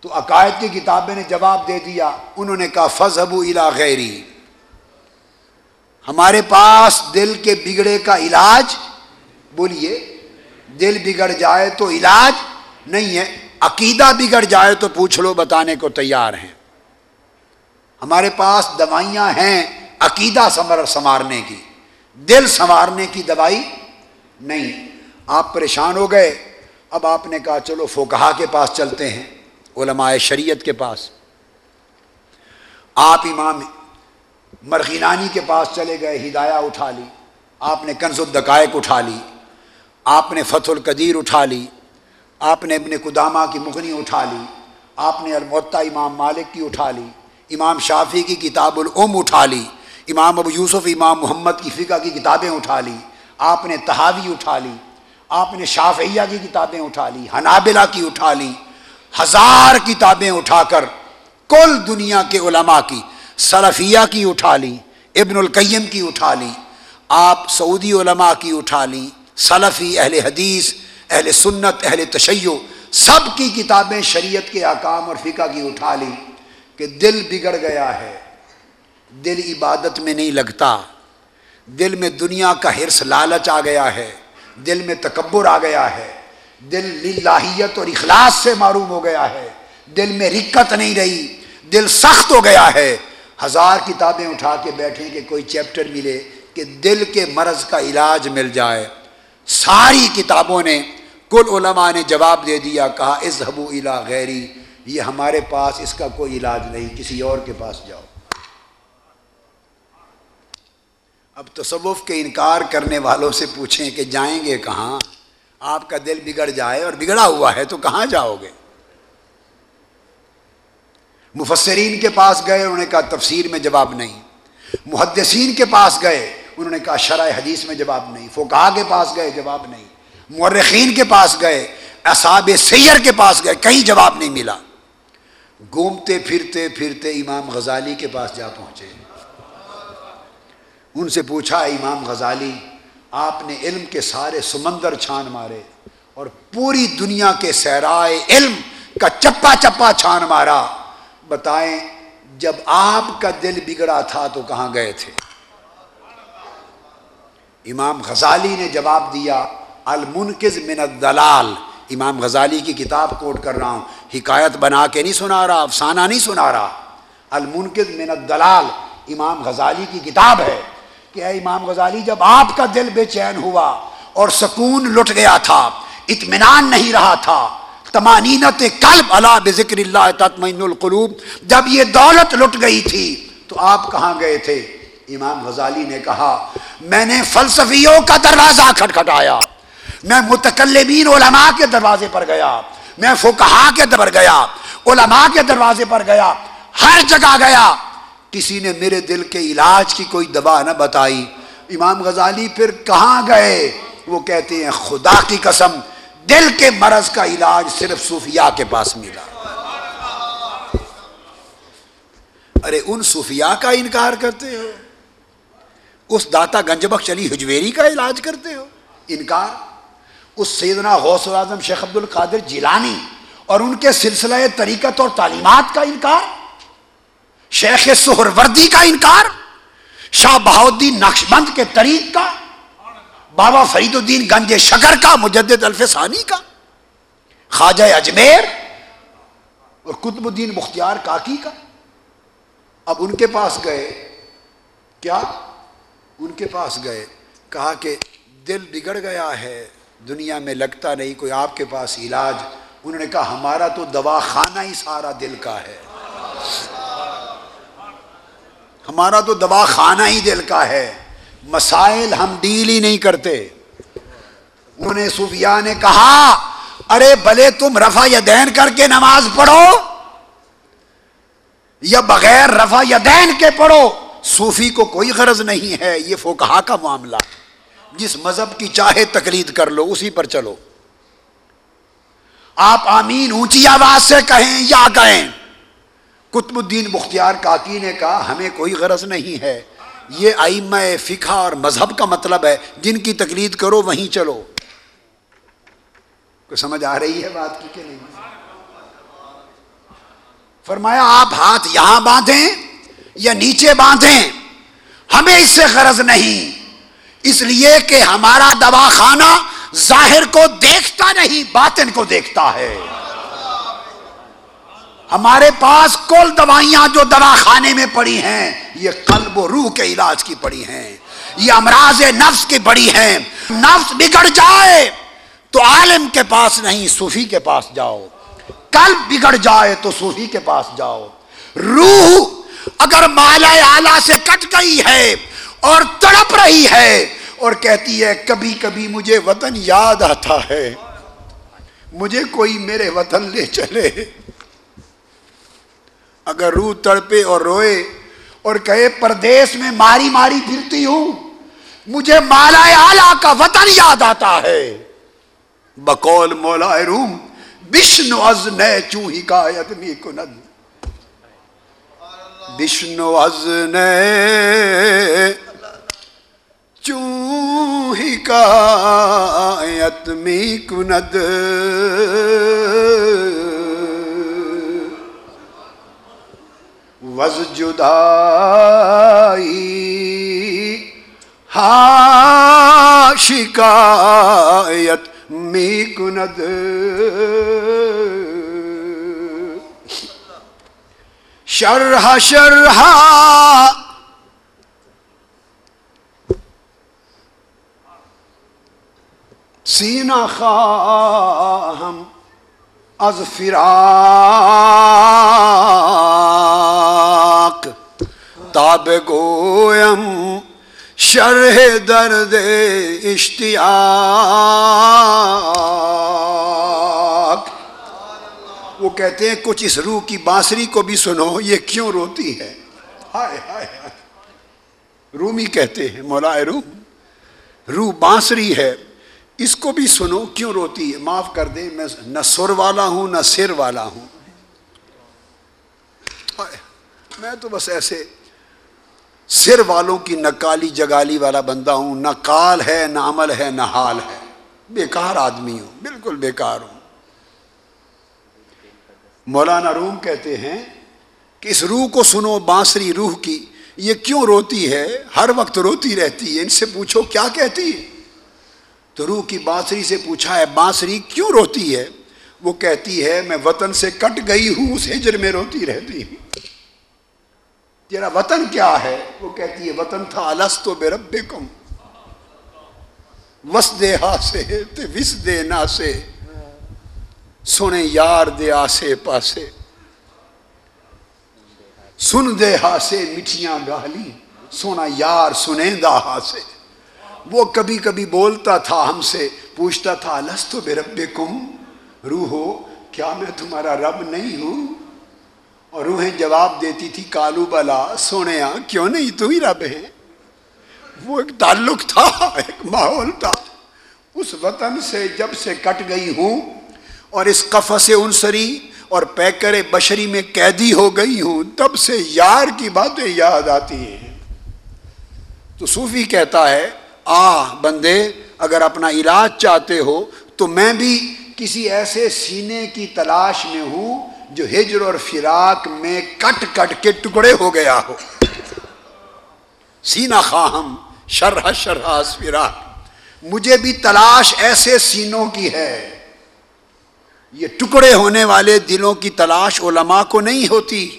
[SPEAKER 1] تو عقائد کی کتابیں نے جواب دے دیا، انہوں نے کہا فض الا غیری ہمارے پاس دل کے بگڑے کا علاج، بولیے، دل بگڑ جائے تو علاج نہیں ہے۔ عقیدہ بگڑ جائے تو پوچھ لو، بتانے کو تیار ہیں۔ ہمارے پاس دوائیاں ہیں عقیدہ سمر سنوارنے کی۔ دل سنوارنے کی دوائی نہیں۔ آپ پریشان ہو گئے۔ اب آپ نے کہا، چلو فوکہ کے پاس چلتے ہیں، علماء شریعت کے پاس۔ آپ امام مرغینانی کے پاس چلے گئے، ہدایہ اٹھا لی۔ آپ نے کنز الدقائق اٹھا لی۔ آپ نے فتح القدیر اٹھا لی۔ آپ نے ابن قدامہ کی مغنی اٹھا لی آپ نے المعطا امام مالک کی اٹھا لی امام شافی کی کتاب العم اٹھا لی امام ابو یوسف امام محمد کی فقہ کی کتابیں اٹھا لی آپ نے تحاوی اٹھا لی آپ نے شافعیہ کی کتابیں اٹھا لی حنابلہ کی اٹھا لی ہزار کتابیں اٹھا کر کل دنیا کے علماء کی سلفیہ کی اٹھا لی ابن القیم کی اٹھا لی آپ سعودی علماء کی اٹھا لی سلفی اہل حدیث اہل سنت، اہل تشیع سب کی کتابیں شریعت کے احکام اور فقہ کی اٹھا لی کہ دل بگڑ گیا ہے، دل عبادت میں نہیں لگتا، دل میں دنیا کا حرص لالچ آ گیا ہے، دل میں تکبر آ گیا ہے، دل للہیت اور اخلاص سے معروم ہو گیا ہے، دل میں رکت نہیں رہی، دل سخت ہو گیا ہے۔ ہزار کتابیں اٹھا کے بیٹھیں کہ کوئی چیپٹر ملے کہ دل کے مرض کا علاج مل جائے۔ ساری کتابوں نے کل علماء نے جواب دے دیا، کہا اس حبو الا غیری، یہ ہمارے پاس اس کا کوئی علاج نہیں، کسی اور کے پاس جاؤ۔ اب تصوف کے انکار کرنے والوں سے پوچھیں کہ جائیں گے کہاں؟ آپ کا دل بگڑ جائے اور بگڑا ہوا ہے تو کہاں جاؤ گے؟ مفسرین کے پاس گئے، انہوں نے کہا، تفسیر میں جواب نہیں۔ محدثین کے پاس گئے، انہوں نے کہا، شرح حدیث میں جواب نہیں۔ فوکا کے پاس گئے، جواب نہیں۔ مورخین کے پاس گئے اصاب سیر کے پاس گئے، کہیں جواب نہیں ملا۔ گھومتے پھرتے پھرتے امام غزالی کے پاس جا پہنچے۔ ان سے پوچھا، امام غزالی، آپ نے علم کے سارے سمندر چھان مارے اور پوری دنیا کے سہرائے علم کا چپا چپا چھان مارا۔ بتائیں، جب آپ کا دل بگڑا تھا تو کہاں گئے تھے؟ امام غزالی نے جواب دیا المنکز من الدلال۔ امام غزالی کی کتاب کوٹ کر رہا ہوں۔ حکایت بنا کے نہیں سنا رہا، افسانہ نہیں سنا رہا۔ المنکز من الدلال۔ امام غزالی کی کتاب ہے کہ اے امام غزالی، جب آپ کا دل بے چین ہوا اور سکون لٹ گیا تھا، اطمینان نہیں رہا تھا تمانینت قلب اللہ بذکر اللہ تطمئن القلوب، جب یہ دولت لٹ گئی تھی تو آپ کہاں گئے تھے؟ امام غزالی نے کہا، میں نے فلسفیوں کا دروازہ کھٹکھٹایا۔ میں متکلمین علماء کے دروازے پر گیا، میں فکہا کے در گیا، علماء کے دروازے پر گیا، ہر جگہ گیا۔ کسی نے میرے دل کے علاج کی کوئی دوا نہ بتائی۔ امام غزالی پھر کہاں گئے؟ وہ کہتے ہیں، خدا کی قسم، دل کے مرض کا علاج صرف صوفیاء کے پاس ملا۔ ارے، ان صوفیاء کا انکار کرتے ہو؟ اس داتا گنج بخش علی حجویری کا علاج کرتے ہو؟ انکار؟ اس سیدنا غوث العظم شیخ عبد القادر جیلانی اور ان کے سلسلہ طریقت اور تعلیمات کا انکار، شیخ سہر وردی کا انکار، شاہ بہاؤدین نقش بند کے طریق کا، بابا فرید الدین گنج شکر کا، مجدد الفسانی کا، خواجہ اجمیر اور قطب الدین مختار کاکی کا۔ اب ان کے پاس گئے، کیا؟ ان کے پاس گئے، کہا کہ دل بگڑ گیا ہے۔ دنیا میں لگتا نہیں، کوئی آپ کے پاس علاج۔ انہوں نے کہا، ہمارا تو دوا خانہ ہی سارا دل کا ہے۔ ہمارا تو دوا خانہ ہی دل کا ہے۔ مسائل ہم ڈیل ہی نہیں کرتے۔ انہوں نے صوفیاء نے کہا، ارے بھلے تم رفا یا دین کر کے نماز پڑھو، یا بغیر رفا یا دین کے پڑھو۔ صوفی کو کوئی غرض نہیں ہے، یہ فوکہ کا معاملہ۔ جس مذہب کی چاہے تقلید کر لو، اسی پر چلو۔ آپ آمین اونچی آواز سے کہیں یا کہیں، قطب الدین مختار کاکی نے کہا، ہمیں کوئی غرض نہیں ہے۔ یہ آئمہ فقہ اور مذہب کا مطلب ہے، جن کی تقلید کرو، وہیں چلو۔ کوئی سمجھ آ رہی ہے بات کی کہ نہیں؟ فرمایا، آپ ہاتھ یہاں باندھیں یا نیچے باندھیں، ہمیں اس سے غرض نہیں۔ اس لیے کہ ہمارا دوا خانہ ظاہر کو دیکھتا نہیں، باطن کو دیکھتا ہے۔ ہمارے پاس کل دوائیاں جو دوا خانے میں پڑی ہیں، یہ قلب و روح کے علاج کی پڑی ہیں۔ یہ امراض نفس کی پڑی ہیں۔ نفس بگڑ جائے تو عالم کے پاس نہیں، صوفی کے پاس جاؤ۔ قلب بگڑ جائے تو صوفی کے پاس جاؤ۔ روح اگر مالا آلہ سے کٹ گئی ہے اور تڑپ رہی ہے اور کہتی ہے، کبھی کبھی مجھے وطن یاد آتا ہے۔ مجھے کوئی میرے وطن لے چلے۔ اگر روح تڑپے اور روئے اور کہے، پردیس میں ماری ماری پھرتی ہوں، مجھے مالا آلہ کا وطن یاد آتا ہے۔ بقول مولا روم بشنو از نئے چوں حکایت می کند۔ بشنو از نئے چوں حکایت می کند وز جدائی ہا شکایت می کند شرح شرح سینہ خواہم از فراق تاب گویم شرح درد اشتیاق۔ وہ کہتے ہیں، کچھ اس روح کی بانسری کو بھی سنو، یہ کیوں روتی ہے؟ ہائے ہائے۔ رومی کہتے ہیں، مولا روح روح بانسری ہے۔ اس کو بھی سنو، کیوں روتی ہے؟ معاف کر دیں، میں نہ سر والا ہوں، نہ سر والا ہوں۔ میں تو بس ایسے سر والوں کی نہ کالی جگالی والا بندہ ہوں، نہ کال ہے، نہ عمل ہے، نہ حال ہے۔ بیکار آدمی ہوں، بالکل بیکار ہوں۔ مولانا روم کہتے ہیں کہ اس روح کو سنو، بانسری روح کی، یہ کیوں روتی ہے؟ ہر وقت روتی رہتی ہے، ان سے پوچھو کیا کہتی ہے؟ تو روح کی بانسری سے پوچھا ہے، بانسری کیوں روتی ہے؟ وہ کہتی ہے، میں وطن سے کٹ گئی ہوں، اس ہجر میں روتی رہتی ہوں۔ تیرا وطن کیا ہے؟ وہ کہتی ہے، وطن تھا الس تو بے رب کم وس دے ہا سے تے وس دے نا سے سنے یار دے آسے پاسے۔ سن دے ہا سے مٹھیاں گالی سونا یار سنے دا ہا سے وہ کبھی کبھی بولتا تھا ہم سے، پوچھتا تھا، لستو بے رب کم روحو، کیا میں تمہارا رب نہیں ہوں؟ اور روحیں جواب دیتی تھی، کالو بلا، سونے کیوں نہیں؟ تو ہی رب ہے وہ ایک تعلق تھا، ایک ماحول تھا۔ اس وطن سے جب سے کٹ گئی ہوں اور اس قفص انسری اور پیکر بشری میں قیدی ہو گئی ہوں، تب سے یار کی باتیں یاد آتی ہیں۔ تو صوفی کہتا ہے آ بندے، اگر اپنا علاج چاہتے ہو، تو میں بھی کسی ایسے سینے کی تلاش میں ہوں جو ہجر اور فراق میں کٹ کٹ کے ٹکڑے ہو گیا ہو۔ سینہ خواہم، شرح شرح فراق۔ مجھے بھی تلاش ایسے سینوں کی ہے۔ یہ ٹکڑے ہونے والے دلوں کی تلاش علماء کو نہیں ہوتی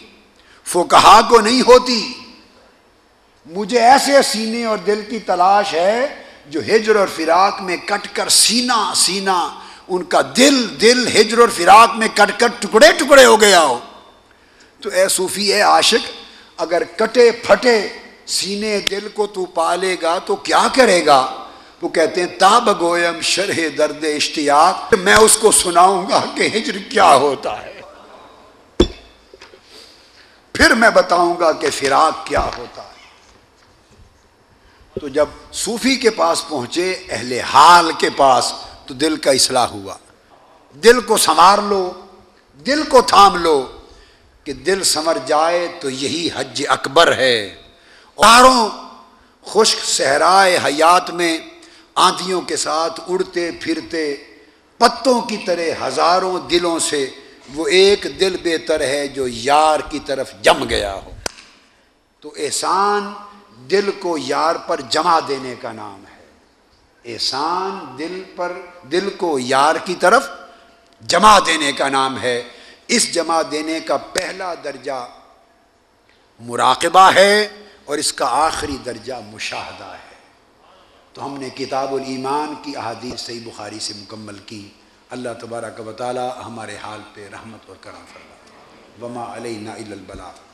[SPEAKER 1] فوکہا کو نہیں ہوتی۔ مجھے ایسے سینے اور دل کی تلاش ہے جو ہجر اور فراق میں کٹ کر سینہ سینہ ان کا دل دل ہجر اور فراق میں کٹ کر ٹکڑے ٹکڑے ہو گیا ہو۔ تو اے صوفی، اے عاشق، اگر کٹے پھٹے سینے دل کو تو پالے گا تو کیا کرے گا؟ وہ کہتے ہیں، تاب گویم شرح درد اشتیاق۔ میں اس کو سناؤں گا کہ ہجر کیا ہوتا ہے۔ پھر میں بتاؤں گا کہ فراق کیا ہوتا ہے۔ تو جب صوفی کے پاس پہنچے، اہل حال کے پاس، تو دل کا اصلاح ہوا۔ دل کو سنوار لو، دل کو تھام لو کہ دل سنور جائے تو یہی حج اکبر ہے۔ چاروں خشک صحرائے حیات میں آندھیوں کے ساتھ اڑتے پھرتے، پتوں کی طرح ہزاروں دلوں سے وہ ایک دل بہتر ہے جو یار کی طرف جم گیا ہو۔ تو احسان دل کو یار پر جمع دینے کا نام ہے۔ احسان دل پر، دل کو یار کی طرف جمع دینے کا نام ہے۔ اس جمع دینے کا پہلا درجہ مراقبہ ہے اور اس کا آخری درجہ مشاہدہ ہے۔ تو ہم نے کتاب الایمان کی احادیث صحیح بخاری سے مکمل کی۔ اللہ تبارک و تعالی ہمارے حال پہ رحمت اور کرم فرما وما علینا البلاغ۔